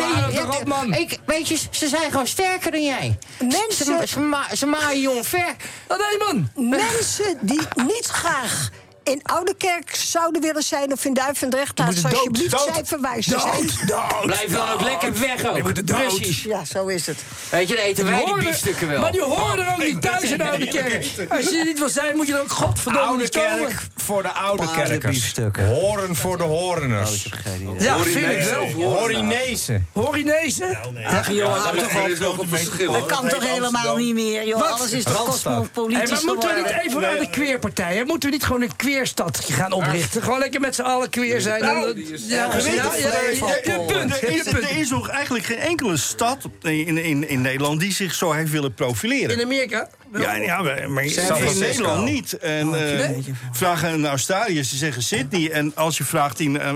H: ik, weet je, ze zijn gewoon sterker dan jij.
N: Mensen-
H: Ze, ze, ma- ze maaien jong ver.
D: Wat nee, man?
N: Mensen die niet graag in Oudekerk zouden willen zijn of in Duivendrecht, laat ze alsjeblieft
D: dood,
N: zijn verwijzen zijn.
D: Dood, dood.
H: Blijf dan ook lekker weg ook. Precies.
P: Ja, zo is het.
H: Weet je, dan eten wij die biefstukken wel.
D: Maar die horen er ook niet thuis in de oude kerk. Als je er niet wil zijn, moet je er ook godverdomme
F: Oude
D: niet komen.
F: kerk voor de oude kerkers. Horen voor de horeners.
D: Ja, vind ik wel.
F: Horinezen.
D: Horinezen?
P: Ach, joh,
J: is ook een verschil.
P: dat kan toch helemaal niet meer, joh.
D: Wat?
P: Alles is toch cosmopolitisch
D: maar moeten we niet even aan de queerpartij? hè? Moeten we niet gewoon een queerstad gaan oprichten? Gewoon lekker met z'n allen queer zijn. en
L: Nou,
D: ja, punt,
L: Er is, er nog eigenlijk geen enkele stad op- in, in, in Nederland die zich zo heeft willen profileren.
D: In Amerika?
L: Ja, ja, maar in. Nederland niet. En eh, vragen in Australië, ze zeggen Sydney. En als je vraagt in eh,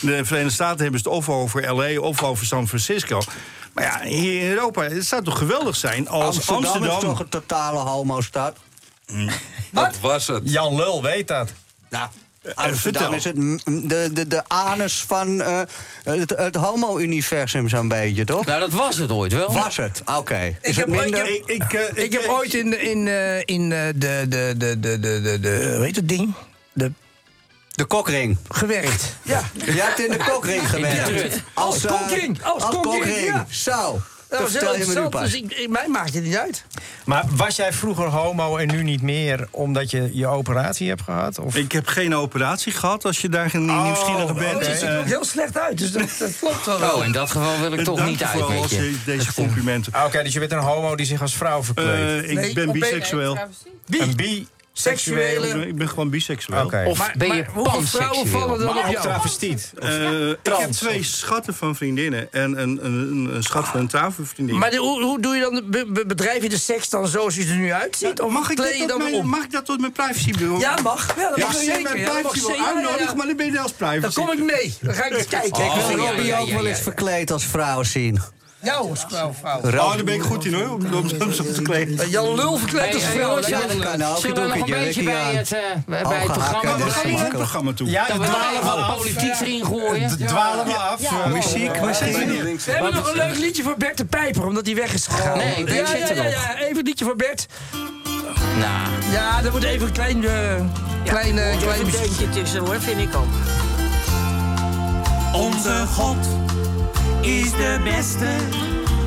L: de Verenigde Staten hebben ze het of over LA of over San Francisco. Maar ja, hier in Europa, het zou toch geweldig zijn als
Q: Amsterdam,
L: Amsterdam.
Q: is toch een totale homo-stad?
J: Wat was het?
F: Jan Lul weet dat.
Q: Nou, Amsterdam
L: vertel.
Q: is het de, de, de anus van eh, het, het homo-universum zo'n beetje, toch?
H: Nou, dat was het ooit wel.
Q: Was het? Oké.
D: Ik
Q: Is het
D: ik,
Q: minder?
L: Ik, ik, eh,
D: ik heb ooit in, in, eh, in eh, de, de, de, de, de, de, de, hoe heet het ding? De,
Q: De kokring.
D: gewerkt. Ja.
Q: Jij hebt in de kokring gewerkt.
D: Als
Q: eh,
D: kokring, als kokring, ja.
Q: Zo.
D: Dat
Q: Dat
D: was heel interessant, dus ik, ik- mij maakt het niet uit.
F: Maar was jij vroeger homo en nu niet meer omdat je je operatie hebt gehad? Of?
L: Ik heb geen operatie gehad, als je daar
F: Oh,
L: nieuwsgierig
F: oké.
L: bent.
D: Het ziet er
L: Eh,
D: ook heel slecht uit, dus dat, dat klopt wel.
H: Oh, in dat geval wil ik toch niet uit met
L: als
H: je.
L: deze complimenten.
F: Ah, Oké, dus je bent een homo die zich als vrouw verkleedt.
L: Eh, ik
D: Nee,
L: ben biseksueel.
F: een bi
D: Seksuele.
L: Ik ben gewoon biseksueel.
F: Oké.
H: Of
D: Maar-
H: ben je
D: maar hoeveel vrouwen vallen dan
F: Maar
D: op jou?
F: travestiet.
L: Eh, ik heb twee schatten van vriendinnen en een, een, een schat van een tafelvriendin.
D: Maar de- hoe, hoe doe je dan, be- be- bedrijf je de seks dan zoals je er nu uitziet? Of
L: mag, ik
D: kleed
L: dat
D: je
L: tot
D: dan
L: mijn,
D: om?
L: mag ik dat tot mijn privacybureau?
D: Ja, mag. Ja, dat
L: Ja,
D: mag
L: je
D: zeker.
L: mijn
D: Ja, dat mag
L: privacy wil
D: zeker. Ja, ja, ja.
L: uitnodigen, maar dan ben je als privacy.
D: Dan kom ik mee. Dan ga ik eens kijken.
Q: Ik
D: Ik
Q: wil
H: ja,
Q: Robbie
H: ja,
Q: ook
H: ja,
Q: wel
H: ja,
Q: eens
H: ja.
Q: verkleed als vrouw zien.
D: Jou als vrouw.
L: Oh, daar ben ik goed in hoor, om.
D: Eh, Jan Lul verkleed als vrouw.
H: zullen we-
Q: ik
H: nog een beetje bij het, eh, bij het programma.
L: We gaan naar het programma toe.
F: Ja,
H: Dat we
F: dwalen af.
H: politiek erin gooien.
F: Dwalen we af.
Q: Muziek.
D: We hebben nog een leuk liedje voor Bert de Pijper, omdat hij weg is gegaan.
H: Nee,
D: ja,
H: zit er nog.
D: even een liedje voor Bert.
H: Nou,
D: Ja, er moet even een klein, eh klein, eh, klein
P: een tussen hoor, vind ik ook.
C: Onze God is de beste.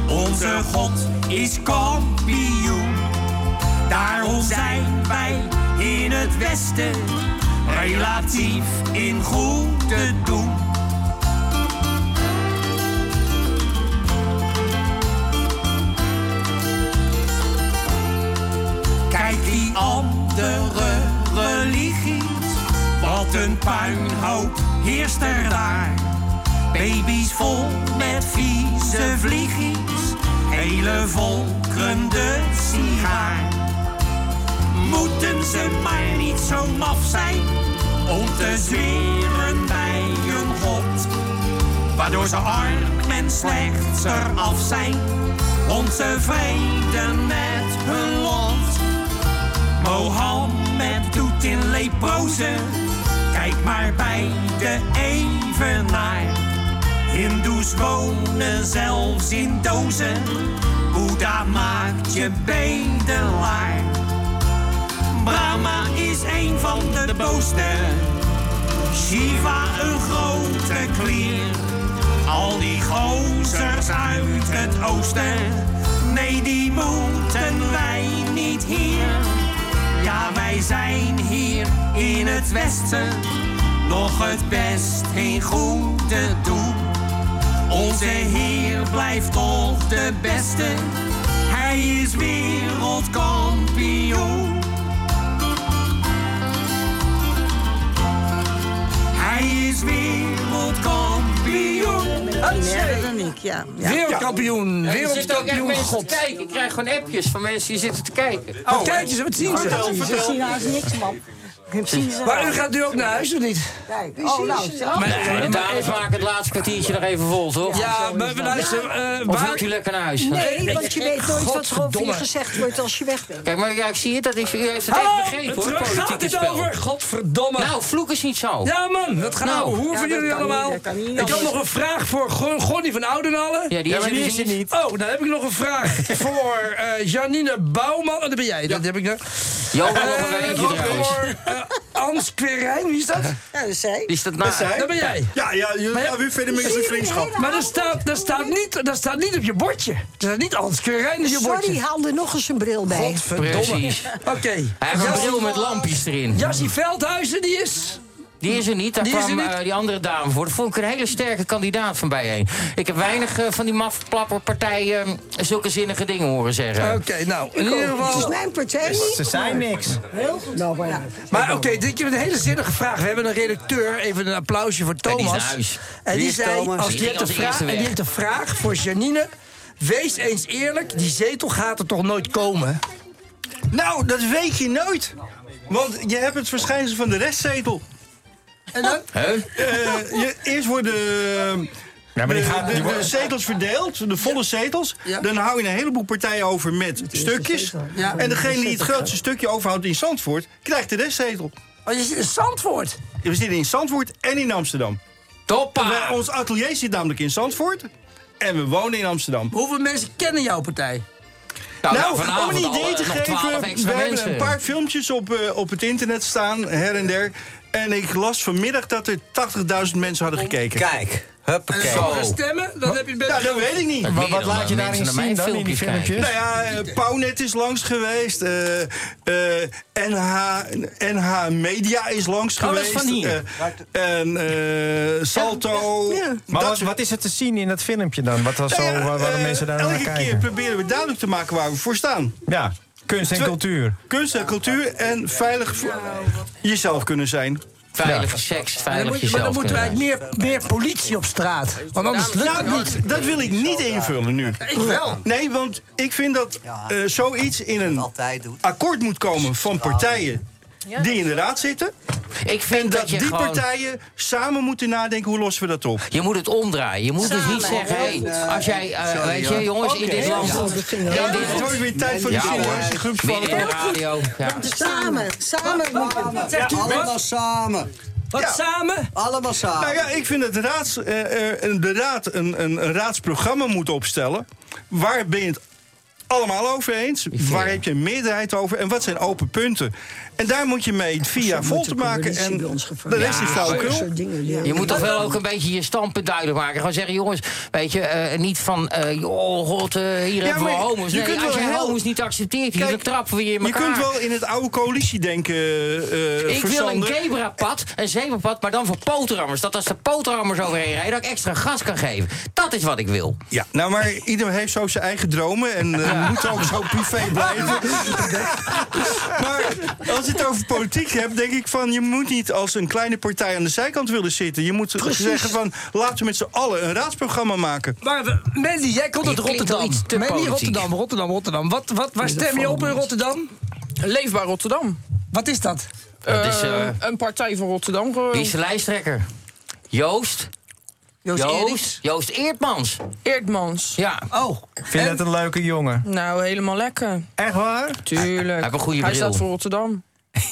C: Onze God is kampioen. Daarom zijn wij in het Westen relatief in goede doen. Kijk die andere religies, wat een puinhoop heerst er daar. Baby's vol met vieze vliegjes, hele volkeren de sigaar. Moeten ze maar niet zo maf zijn om te zweren bij een god. Waardoor ze arm en slechts eraf zijn, ontevreden met hun lot. Mohammed doet in leproze, kijk maar bij de evenaar. Hindoes wonen zelfs in dozen, Boeddha maakt je bedelaar. Brahma is een van de booste. Shiva een grote klier. Al die gozers uit het oosten. Nee, die moeten wij niet hier. Ja, wij zijn hier in het westen. Nog het best in goede doen. Onze Heer blijft toch de beste. Hij is wereldkampioen. Hij is wereldkampioen.
I: Nee, dan ik, ja. ja.
D: Wereldkampioen,
H: Ja, er
D: wereldkampioen God.
H: kijken. Ik krijg gewoon appjes van mensen die zitten te kijken.
D: Wat kijk je ze, wat zien ze?
I: Ze zien haast niks, man.
D: Maar u gaat nu ook naar huis of niet?
I: Kijk, oh, nou,
H: de dames maken het laatste kwartiertje nog even vol, toch?
D: Ja, maar we luisteren. eh,
H: Of wilt u lekker naar huis?
N: Nee, want je weet nooit wat er over je gezegd wordt als je weg bent.
H: Kijk, maar ja, ik zie het, dat is, u heeft het echt begrepen, hoor,
D: waar gaat het
H: spel.
D: over? Godverdomme.
H: Nou, vloek is niet zo.
D: Ja man, dat gaat nou. Hoe van jullie allemaal? Ik had nog een vraag voor Gon- Gonnie van Oudenallen.
H: Ja, die is er dus niet.
D: Oh, dan heb ik nog een vraag voor eh, Janine Bouwman. Oh, dat ben jij. Dat heb ik nog.
H: Johan nog
D: Eh,
H: een
D: voor eh, Ans Querijn. Wie is dat?
I: Ja, dat is zij.
H: Is dat nou...
D: Dat ben jij.
L: Ja, ja, jullie
D: Maar ja-
L: weer verder met je vriendschap.
D: Maar dat staat, dat, staat niet, dat staat niet op je bordje. Er staat niet Ans Querijn op je
N: Sorry,
D: bordje.
N: haal er nog eens een bril bij.
D: Godverdomme.
H: Precies.
D: Oké.
H: Hij heeft een bril met lampjes erin.
D: Jassie Veldhuizen, die is...
H: Die is er niet, daar
D: Die is
H: kwam
D: niet?
H: eh, die andere dame voor. Dat vond ik een hele sterke kandidaat van bijeen. Ik heb weinig eh, van die mafklapperpartijen eh, zulke zinnige dingen horen zeggen.
D: Oké, nou, in ieder
N: Het is
D: geval...
N: mijn partij niet.
F: Ze zijn niks.
N: Heel goed. Nou, maar ja.
D: Maar oké, dit keer een hele zinnige vraag. We hebben een redacteur, even een applausje voor
H: En die is
D: Thomas.
H: naar huis.
D: En die
Q: is
D: zei,
Q: Thomas?
D: als
H: Die
D: heeft een vraag, en die heeft een vraag voor Janine. Wees eens eerlijk, die zetel gaat er toch nooit komen?
L: Nou, dat weet je nooit. Want je hebt het verschijnsel van de restzetel.
D: En dan?
H: Huh?
L: Eh, je, eerst worden eh,
F: Ja, maar die
L: de,
F: gaan-
L: de-
F: die
L: de
F: worden-
L: zetels verdeeld, de volle zetels.
D: Ja.
L: Dan hou je een heleboel partijen over met stukjes.
D: Ja.
L: En degene die het grootste stukje overhoudt in Zandvoort... krijgt de restzetel.
D: Oh, je zit in Zandvoort.
L: We zitten in Zandvoort en in Amsterdam.
H: Toppa!
L: Wij- ons atelier zit namelijk in Zandvoort. En we wonen in Amsterdam.
D: Hoeveel mensen kennen jouw partij?
H: Nou,
L: Nou,
H: nou,
L: om een idee te
H: eh, nog 12
L: geven, we hebben een paar filmpjes op, op het internet staan, her en der. En ik las vanmiddag dat er 80.000 mensen hadden gekeken.
Q: Kijk,
D: En
Q: huppakee.
D: sommige stemmen, dan heb je het
L: Ja,
D: best
L: dat weet ik niet.
F: Wat, wat laat je daarin zien dan in die
H: filmpjes
F: filmpjes?
L: Nou ja, eh, Pauwnet is langs geweest. eh, eh, NH, NH Media is langs
H: Oh, dat is
L: geweest.
H: van hier.
L: eh, en eh, Salto.
F: Maar
L: Dat
F: wat, wat is er te zien in dat filmpje dan? Wat was zo,
L: Nou ja,
F: waar, waar de
L: eh,
F: mensen daar naar
L: Elke keer
F: kijken?
L: proberen we duidelijk te maken waar we voor staan.
F: Ja, kunst en cultuur.
L: Kunst en cultuur en veilig voor jezelf kunnen zijn.
H: Veilige seks,
D: Dan
H: veilig
D: moet, maar
H: jezelf
D: dan moeten wij meer, meer politie op straat. Want anders lukt het
L: Nou,
D: niet.
L: dat wil ik niet invullen nu.
D: Ik wel.
L: Nee, want ik vind dat eh, zoiets in een akkoord moet komen van partijen die in de raad zitten.
H: Ik vind
L: En
H: dat,
L: dat
H: je
L: die
H: gewoon...
L: partijen samen moeten nadenken hoe lossen we dat op.
H: Je moet het omdraaien. Je moet dus niet zeggen, hey, als jij, eh, weet je, jongens, in dit land...
L: Ja,
H: dit-
L: het wordt weer tijd voor
H: Ja,
L: de serieuze groepsvallen.
H: Midden in de radio. Ja.
I: Samen, samen moeten we.
Q: Allemaal samen.
D: Wat
L: Ja.
D: samen?
Q: Allemaal samen.
L: Nou ja, ik vind dat de, raads, eh, eh, de raad een, een, een raadsprogramma moet opstellen. Waar ben je het allemaal over eens? Waar heb je een meerderheid over? En wat zijn open punten? En daar moet je mee via vol te maken. En de rest is flauwekul.
H: Je moet toch wel ook een beetje je standpunt duidelijk maken. Gewoon zeggen, jongens, weet je, eh, niet van, eh joh, god, eh, hier hebben we homo's.
L: je
H: Nee, als je homo's niet accepteert, hier, dan trappen we je in
L: Je
H: elkaar.
L: kunt wel in het oude coalitiedenken eh
H: Ik wil een zebrapad, een zebrapad, maar dan voor poterhammers. Dat als de poterhammers overheen rijden, dat ik extra gas kan geven. Dat is wat ik wil.
L: Ja, nou maar ieder heeft zo zijn eigen dromen en eh, moet ook zo privé blijven. maar als je het over politiek hebt, denk ik van je moet niet als een kleine partij aan de zijkant willen zitten. Je moet
D: Precies.
L: zeggen van laten we met z'n allen een raadsprogramma maken.
D: Maar we- Mandy, jij komt uit
H: Je
D: Rotterdam.
H: iets te
D: Mandy,
H: politiek.
D: Rotterdam, Rotterdam, Rotterdam. Wat, wat, waar stem je op in Rotterdam?
O: Leefbaar Rotterdam.
D: Wat is dat?
H: Dat is, eh,
O: Eh, een partij van Rotterdam.
H: Wie is de lijsttrekker? Joost?
D: Joost
H: Joost, Eertmans.
O: Eerdmans.
H: Ja.
D: Oh.
F: Vind je dat een leuke jongen?
O: Nou, helemaal lekker.
F: Echt waar?
O: Tuurlijk.
H: Hij heeft een goede
O: Hij
H: bril.
O: staat voor Rotterdam.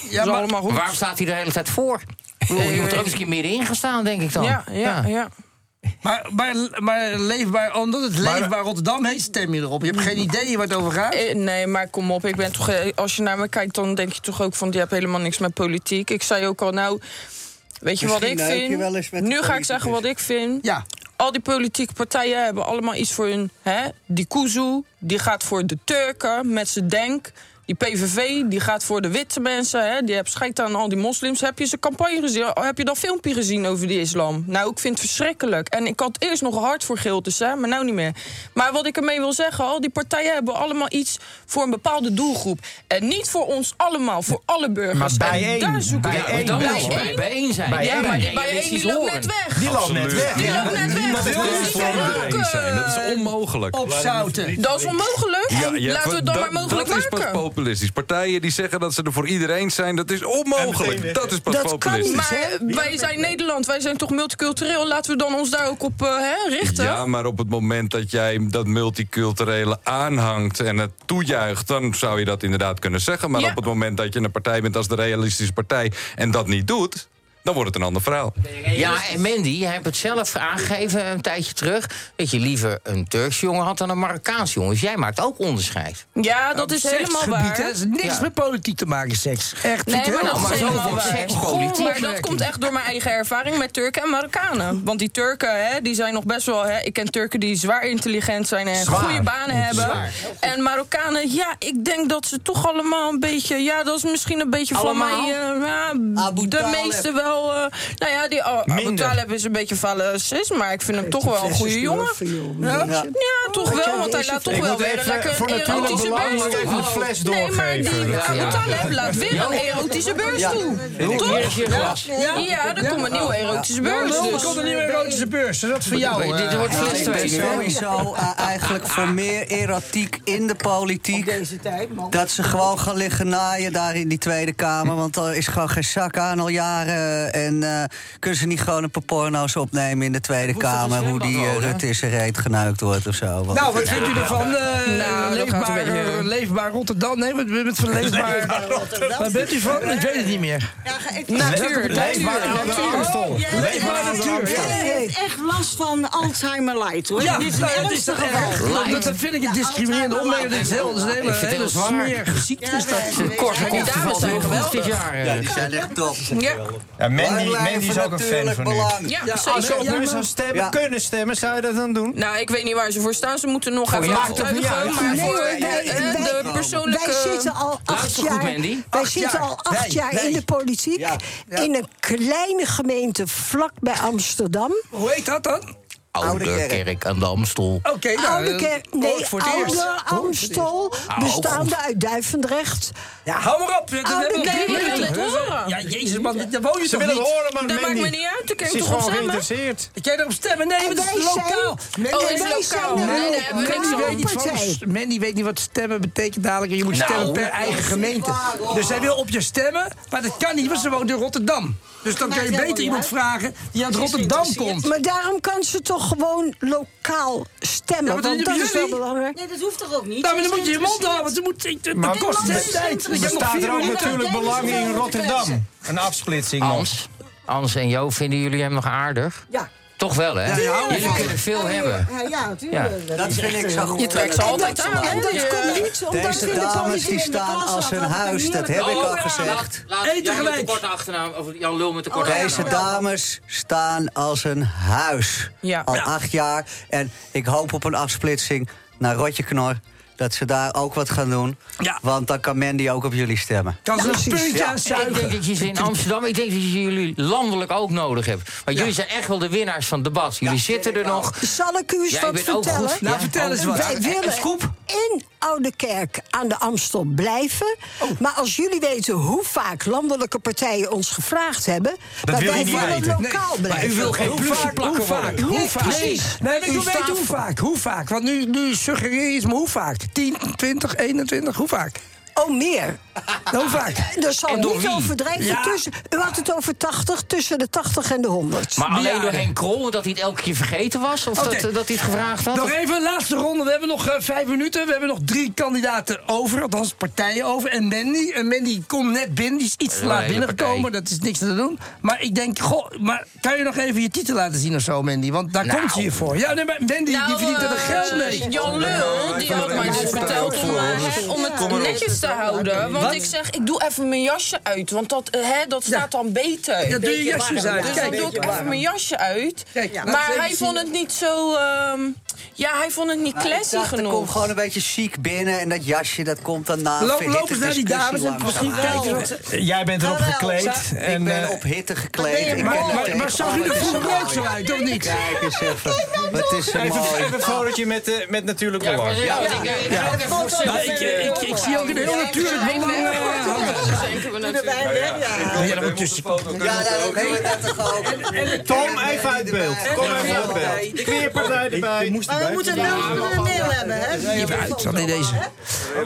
D: Ja, maar,
O: allemaal goed.
H: Waarom staat hij de hele tijd voor? Je moet er ook eens een keer middenin gaan staan, denk ik dan.
O: Ja, ja, ja.
D: Maar, maar, maar leefbaar, omdat het
O: Maar-
D: leefbaar Rotterdam heet, stem je erop. Je hebt geen idee waar het over gaat.
O: Eh, Nee, maar kom op. Ik ben toch, eh, als je naar me kijkt, dan denk je toch ook van... je hebt helemaal niks met politiek. Ik zei ook al, nou... Weet je wat ik vind? Nu ga ik zeggen wat ik vind.
D: Ja.
O: Al die politieke partijen hebben allemaal iets voor hun... Hè? Die Kuzu, die gaat voor de Turken met zijn denk... Die PVV, die gaat voor de witte mensen. Hè? Die hebben scheid aan al die moslims. Heb je zijn campagne gezien? Heb je dat filmpje gezien over die islam? Nou, ik vind het verschrikkelijk. En ik had eerst nog hard voor Giltes, hè? maar nou niet meer. Maar wat ik ermee wil zeggen, al die partijen hebben allemaal iets voor een bepaalde doelgroep. En niet voor ons allemaal, voor alle burgers.
F: Maar
O: en
F: bijeen.
O: daar zoek ik
F: Bijeen.
O: naar.
F: Bijeen.
O: Bijeen.
H: Bijeen zijn.
O: Ja,
F: Bijeen.
O: maar die
H: Bijeen.
O: bijeen die loopt net weg.
F: Die loopt net weg.
O: Die loopt net weg.
J: Dat is onmogelijk.
D: Opzouten.
O: Dat is onmogelijk. Laten we het dan maar mogelijk maken.
J: Populistisch. Partijen die zeggen dat ze er voor iedereen zijn, dat is onmogelijk. Dat is pas populistisch.
O: Maar wij zijn Nederland, wij zijn toch multicultureel. Laten we dan ons daar ook op eh, hè, richten.
J: Ja, maar op het moment dat jij dat multiculturele aanhangt en het toejuicht, dan zou je dat inderdaad kunnen zeggen. Maar
O: Ja.
J: op het moment dat je een partij bent als de Realistische Partij en dat niet doet, dan wordt het een ander verhaal.
H: Ja, en Mandy, jij hebt het zelf aangegeven een tijdje terug... dat je liever een Turks jongen had dan een Marokkaans jongen. Dus jij maakt ook onderscheid.
O: Ja, dat is helemaal waar.
D: Dat is niks
H: Ja.
D: met politiek te maken, seks. Echt.
O: Nee, maar
D: heel
O: dat is
D: zo
O: helemaal waar.
H: sekspolitiek.
O: Maar dat komt echt door mijn eigen ervaring met Turken en Marokkanen. Want die Turken, hè, die zijn nog best wel... Hè, ik ken Turken die zwaar intelligent zijn en
F: Zwaar.
O: goede banen hebben.
H: Zwaar.
O: En Marokkanen, ja, ik denk dat ze toch allemaal een beetje... Ja, dat is misschien een beetje
H: Allemaal?
O: van mij... eh, ja, de meeste wel... eh, nou ja, die Abu is een beetje falacist, maar ik vind hem toch wel een goede jongen. Ja, ja toch wel, want hij laat toch wel weer een lekker
F: voor natuurlijk
O: erotische beurs toe.
F: een fles
O: Nee, maar die. Abu laat weer een erotische beurs toe. Toch? Ja, er komt een nieuwe erotische beurs.
D: Er
O: Dus.
D: komt een nieuwe erotische beurs. Dat is voor jou.
H: Dit
D: eh.
H: wordt fles
Q: Ik ben
H: 2.
Q: sowieso eh, eigenlijk voor meer erotiek in de politiek.
P: Deze tijd, man.
Q: Dat ze gewoon gaan liggen naaien daar in die Tweede Kamer. Want er is gewoon geen zak aan al jaren. En eh, kunnen ze niet gewoon een paar porno's opnemen in de Tweede Kamer... hoe die eh, Rutte is er reet geneukt wordt of zo. Want-
D: Nou, wat vindt u ervan? eh,
O: Nou, een
D: leefbaar,
O: beetje-
D: eh, leefbaar Rotterdam? Nee, wat met van leefbaar. Waar bent u van? Ik weet het niet meer.
P: Ja, ga even-
O: Natuur,
F: Leefbaar
O: natuur,
F: aan de
O: natuur.
F: Amstel.
P: Ja,
F: Leefbaar aan de
P: Jij
F: Amstel.
P: heeft echt last van Alzheimer light, hoor.
D: Ja,
P: Dit is een
D: nou, dat is toch
P: ernstig geval.
D: erg. Dat vind ik een discriminerende opmerking. Is heel, een hele,
H: Ik zwaar.
D: smerige ziekte. is dat.
O: Die dames zijn geweldig.
H: dit jaar. eh.
Q: Die zijn echt top.
O: Ja,
F: Ja, Mandy, is ook een fan van u.
O: ja,
D: Ja,
F: Als ze op
D: Ja,
F: u
D: maar-
F: zou stemmen,
Q: Ja.
F: kunnen stemmen, zou je dat dan doen?
O: Nou, ik weet niet waar ze voor staan. Ze moeten nog even overtuigen. Maar
N: Nee, hoor,
O: eh,
N: wij-
O: eh,
N: wij-
O: de persoonlijke...
N: Wij zitten al acht jaar,
H: Mandy.
N: wij
D: Acht
N: zitten
D: jaar.
N: al acht jaar in de politiek.
Q: Ja.
N: In een kleine gemeente vlak bij Amsterdam.
D: Hoe heet dat dan?
H: Oude Kerk aan de Amstel.
D: Oké, nou,
N: Oude
D: eh,
N: Kerk, nee,
D: voor het eerst.
N: Oude Amstel, bestaande uit Duivendrecht.
D: Ja, hou maar op. Dat
N: Oude
D: hebben we
O: horen.
D: Ja, jezus man, daar woon je
F: Ze
D: toch
F: willen
D: niet?
F: het horen, maar
O: Dat maakt me niet uit.
F: Ze is
O: toch op
F: gewoon geïnteresseerd.
D: Ik jij erop stemmen? Nee,
N: wij
D: is lokaal.
N: Nee,
O: Oh, is lokaal.
D: Mandy weet, niet wat stemmen betekent dadelijk. En je moet
H: Nou.
D: stemmen per eigen gemeente. Dus zij wil op je stemmen, maar dat kan niet, want ze woont in Rotterdam. Dus dan kan je beter iemand vragen die uit Rotterdam komt.
N: Maar daarom kan ze toch gewoon lokaal stemmen.
D: Ja,
N: want dat is wel belangrijk.
P: Nee, dat hoeft toch ook niet?
D: Nou, maar dan moet je je mond houden, want ze moet,
F: Maar
D: kost tijd.
P: Er
F: Staat er ook natuurlijk belang in Rotterdam. Een afsplitsing nog.
H: Ans, Ans en Jo, vinden jullie hem nog aardig?
P: Ja.
H: Toch wel, hè?
D: Ja, ja,
H: jullie kunnen veel hebben.
P: Ja, ja, natuurlijk.
H: Ja.
Q: Dat vind ik zo goed.
O: Je trekt ze altijd aan.
N: En dat komt niet omdat
Q: Deze dames die staan als hun
N: hadden.
Q: huis, dat heb ik al gezegd.
D: Eten gelijk.
H: achternaam, of Jan Lul met de korte
Q: Deze dames staan als een huis.
O: Ja.
Q: Al acht jaar. En ik hoop op een afsplitsing naar Rotjeknor. Dat ze daar ook wat gaan doen.
D: Ja.
Q: Want dan kan Mandy ook op jullie stemmen.
D: Kan ze een puntje
Q: Ja.
D: aan
H: Ik denk dat je ze in Amsterdam, ik denk dat je jullie landelijk ook nodig hebt. Want jullie zijn echt wel de winnaars van het debat. Jullie zitten er nog.
N: Zal ik u eens
H: Ja,
N: wat vertellen?
H: Nou, Ja. vertel eens wat.
N: Wij
H: Een
N: willen
H: scoop.
N: in Oude Kerk aan de Amstel blijven.
H: Oh.
N: Maar als jullie weten hoe vaak landelijke partijen ons gevraagd hebben... maar
F: wil
N: wij
F: je niet
N: willen
F: weten.
N: lokaal
D: Nee,
N: blijven.
D: maar u wil geen plusje
H: vaak,
D: plakken
H: hoe vaak, hoe
D: Nee,
H: vaak?
D: precies. Nee,
H: U staat
D: hoe vaak. Hoe vaak? Want nu, nu suggereer je iets, maar hoe vaak? 10, 20, 21, hoe vaak?
N: Oh, meer.
D: Hoe vaak?
N: Er zal
H: En door
N: niet
H: Ja.
N: tussen... U had het over 80, tussen de 80 en de 100.
H: Maar alleen door
N: Bejaarden.
H: Henk Krol, dat hij het elke keer vergeten was? Of dat, dat hij het gevraagd had?
D: Nog even laatste ronde. We hebben nog eh, vijf minuten. We hebben nog drie kandidaten over. Althans, partijen over. En Mandy. En Mandy komt net binnen. Die is iets te laat binnengekomen. Dat is niks te doen. Maar ik denk, goh, maar kan je nog even je titel laten zien of zo, Mandy? Want daar
O: Nou.
D: komt ze hier voor. Ja, nee, maar Mandy die verdient er
O: eh,
D: geld mee.
O: Jan Lul, die had mij dus verteld om, eh, om het netjes te houden.
D: Wat?
O: ik zeg, ik doe even mijn jasje uit. Want dat, eh, hè, dat staat dan beter.
D: Ja, doe je jasjes uit.
O: Dus dan doe ik even mijn jasje uit.
Q: Kijk, ja.
O: maar hij vond het niet zo... ehm, ja, hij vond het niet
Q: Nou, ik
O: classy
Q: dacht,
O: genoeg.
Q: komt gewoon een beetje chic binnen en dat jasje dat komt dan na.
D: Loop- ze naar die dames en
Q: langzaam.
D: misschien kijken
F: Jij bent erop gekleed.
Q: Ik
F: En,
Q: ben
F: eh,
Q: op hitte gekleed. Ik
D: Maar- maar- maar zag u er vroeger ook zo uit, of niet?
Q: Kijk eens even. Wat is er
F: even,
Q: mooi.
F: even een fotootje met, eh, met natuurlijk belang.
H: Ja, ik, ik, ik,
D: Ja.
H: ik, ik,
D: ik, ik, ik zie ook een heel natuurlijk belang. Eh. Ja, dat moet tussen.
Q: Ja, daarom dat toch ook.
F: Tom, even uit beeld. Kom even uit beeld. Queerpartij erbij.
P: Maar we moeten wel een mail hebben, hè?
D: Even uit, zat in deze.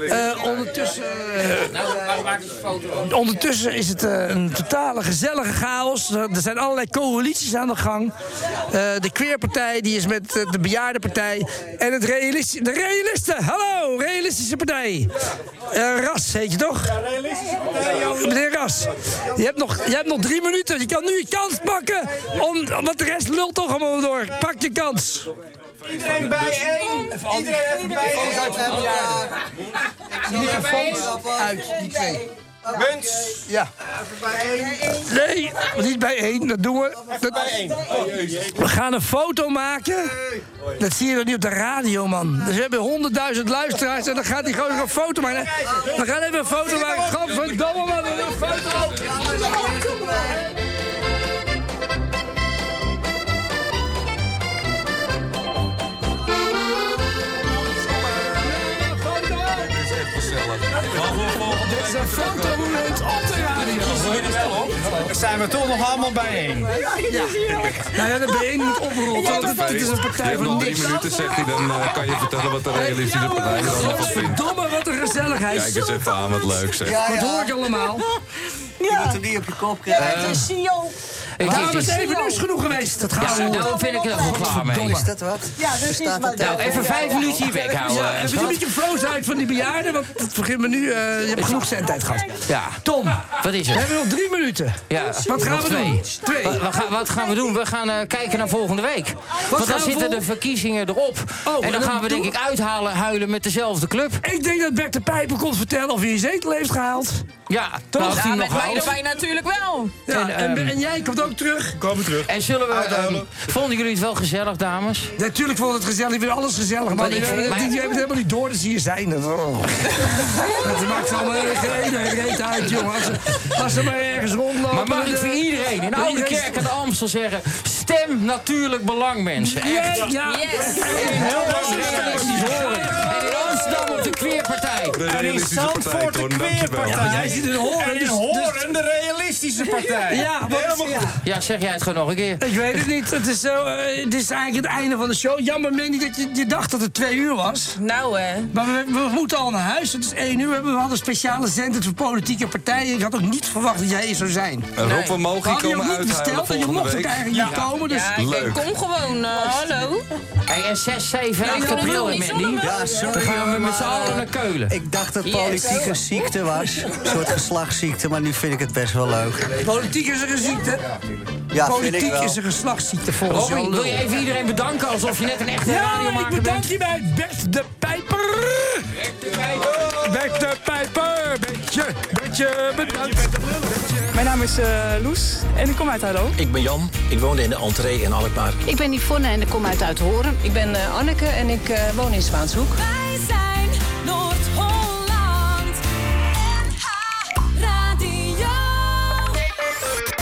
D: Eh, ondertussen, eh, ondertussen is het eh, een totale gezellige chaos. Er er zijn allerlei coalities aan de gang. Eh, de Queerpartij die is met eh, de Bejaardenpartij. En het realisti de Realisten. Hallo, Realistische Partij. Eh, Ras heet je toch? Meneer Ras, je hebt, nog, je hebt nog drie minuten. Je kan nu je kans pakken. Om, want de rest lult toch allemaal door. Pak je kans.
F: Iedereen bijeen. Iedereen even bijeen.
D: Microfoons uit, die twee.
F: Muns.
D: Ja. Nee, niet bij één. Dat doen we. Dat, we gaan een foto maken. Dat zie je nog niet op de radio, man. Dus we hebben honderdduizend luisteraars en dan gaat die gozer een foto maken. We gaan even een foto maken. Godverdomme, man. Een foto. Dit is een fotomoment op de radio.
F: Dan zijn we toch nog allemaal bijeen.
D: Ja. Nou ja, de bijeen moet oprollen. want het- Het is een partij van
J: nog drie
D: niks.
J: minuten, zegt hij, dan eh, kan je vertellen wat de realistische partij er vindt.
D: Godverdomme, wat een gezelligheid.
J: Kijk eens even aan, wat leuk zeg.
Q: Ja,
D: Wat
Q: ja.
D: hoor ik allemaal?
Q: Je moet hem niet op je kop
P: Ja,
Q: krijgen.
P: het is Sion.
H: ik,
D: Dames, even nu is genoeg geweest. Dat gaat
H: ja,
D: zo.
H: nou vind ik er klaar mee.
Q: Is dat wat?
P: Ja, dus is
Q: het
H: Nou, even vijf minuten hier weg houden.
D: Ja,
H: eh,
D: even een beetje flows uit van die bejaarden, want het begint me nu. eh, je hebt genoeg zendtijd gehad.
H: Ja,
D: Tom,
H: wat is
D: we
H: het?
D: hebben nog drie minuten.
H: Ja,
D: Wat gaan we
H: twee.
D: doen? Twee.
H: Wat, wat gaan, wat gaan we doen? We gaan eh, kijken naar volgende week. Want dan zitten de verkiezingen erop.
D: Oh,
H: en dan gaan we denk ik uithalen, huilen met dezelfde club.
D: Ik denk dat Bert de Pijper komt vertellen of hij een zetel heeft gehaald.
H: Ja, toch?
O: Ja, met erbij natuurlijk wel.
D: Ja,
H: En,
D: en,
H: ehm,
D: en jij komt ook terug.
L: Komen terug.
H: En zullen we... ehm, vonden jullie het wel gezellig, dames?
D: Natuurlijk vond het gezellig. Ik vind alles gezellig. Maar
H: Maar
D: die
H: ik vind-
D: hebben
H: maar-
D: het helemaal niet door dat ze hier zijn. Dat, oh. dat maakt ze allemaal geen reet uit, jongen. Als ze, als ze maar ergens rondlopen.
H: Maar mag ik
D: eh,
H: voor iedereen in Oude Kerk aan de Amstel zeggen... stem natuurlijk belang, mensen. Echt.
D: Ja, ja.
H: Heel realistisch horen. En in Amsterdam op de Queerpartij.
J: De
F: En in Zandvoort de. Queerpartij.
D: Jij zit in Horen,
F: En in
D: dus-
F: Horen de realistische partij.
D: Ja, wat,
F: Helemaal goed.
H: Ja, zeg jij het gewoon nog een keer.
D: Ik weet het niet. Het is, zo, eh, het is eigenlijk het einde van de show. Jammer, Mandy, dat je, je dacht dat het twee uur was.
O: Nou hè.
D: Maar we, we moeten al naar huis. Het is één uur. We hadden een speciale zender voor politieke partijen. Ik had ook niet verwacht dat jij hier zou zijn.
J: En Rob van
D: je ook
J: komen
D: niet
J: uithuilen
D: besteld en je mocht ook eigenlijk niet komen. Dus
O: Ja,
J: Leuk.
O: kom gewoon. eh, hallo.
H: Hey, en 6, 7 en 8
O: kan het
H: april,
O: niet
H: Mandy?
Q: Ja, sorry.
H: We met z'n allen naar Keulen.
Q: Ik dacht dat
O: Yes.
Q: politiek een ziekte was. Een soort geslachtsziekte, maar nu vind ik het best wel leuk.
D: politiek is er een ziekte.
Q: Ja, vind ik
D: Politiek
Q: wel.
D: is een geslachtsziekte volgens
H: Robin, wil je even iedereen bedanken alsof je net een echte
D: Ja,
H: radiomaker
D: ik bedank je bij Bert de Pijper. Bert de Pijper. Beetje, beetje bedankt.
R: Mijn naam is eh, Loes en ik kom uit Hallo.
S: Ik ben Jan, ik woonde in de entree in Alkmaar.
T: Ik ben Yvonne en ik kom uit Uithoren. Ik ben eh, Anneke en ik eh, woon in Zwaanshoek.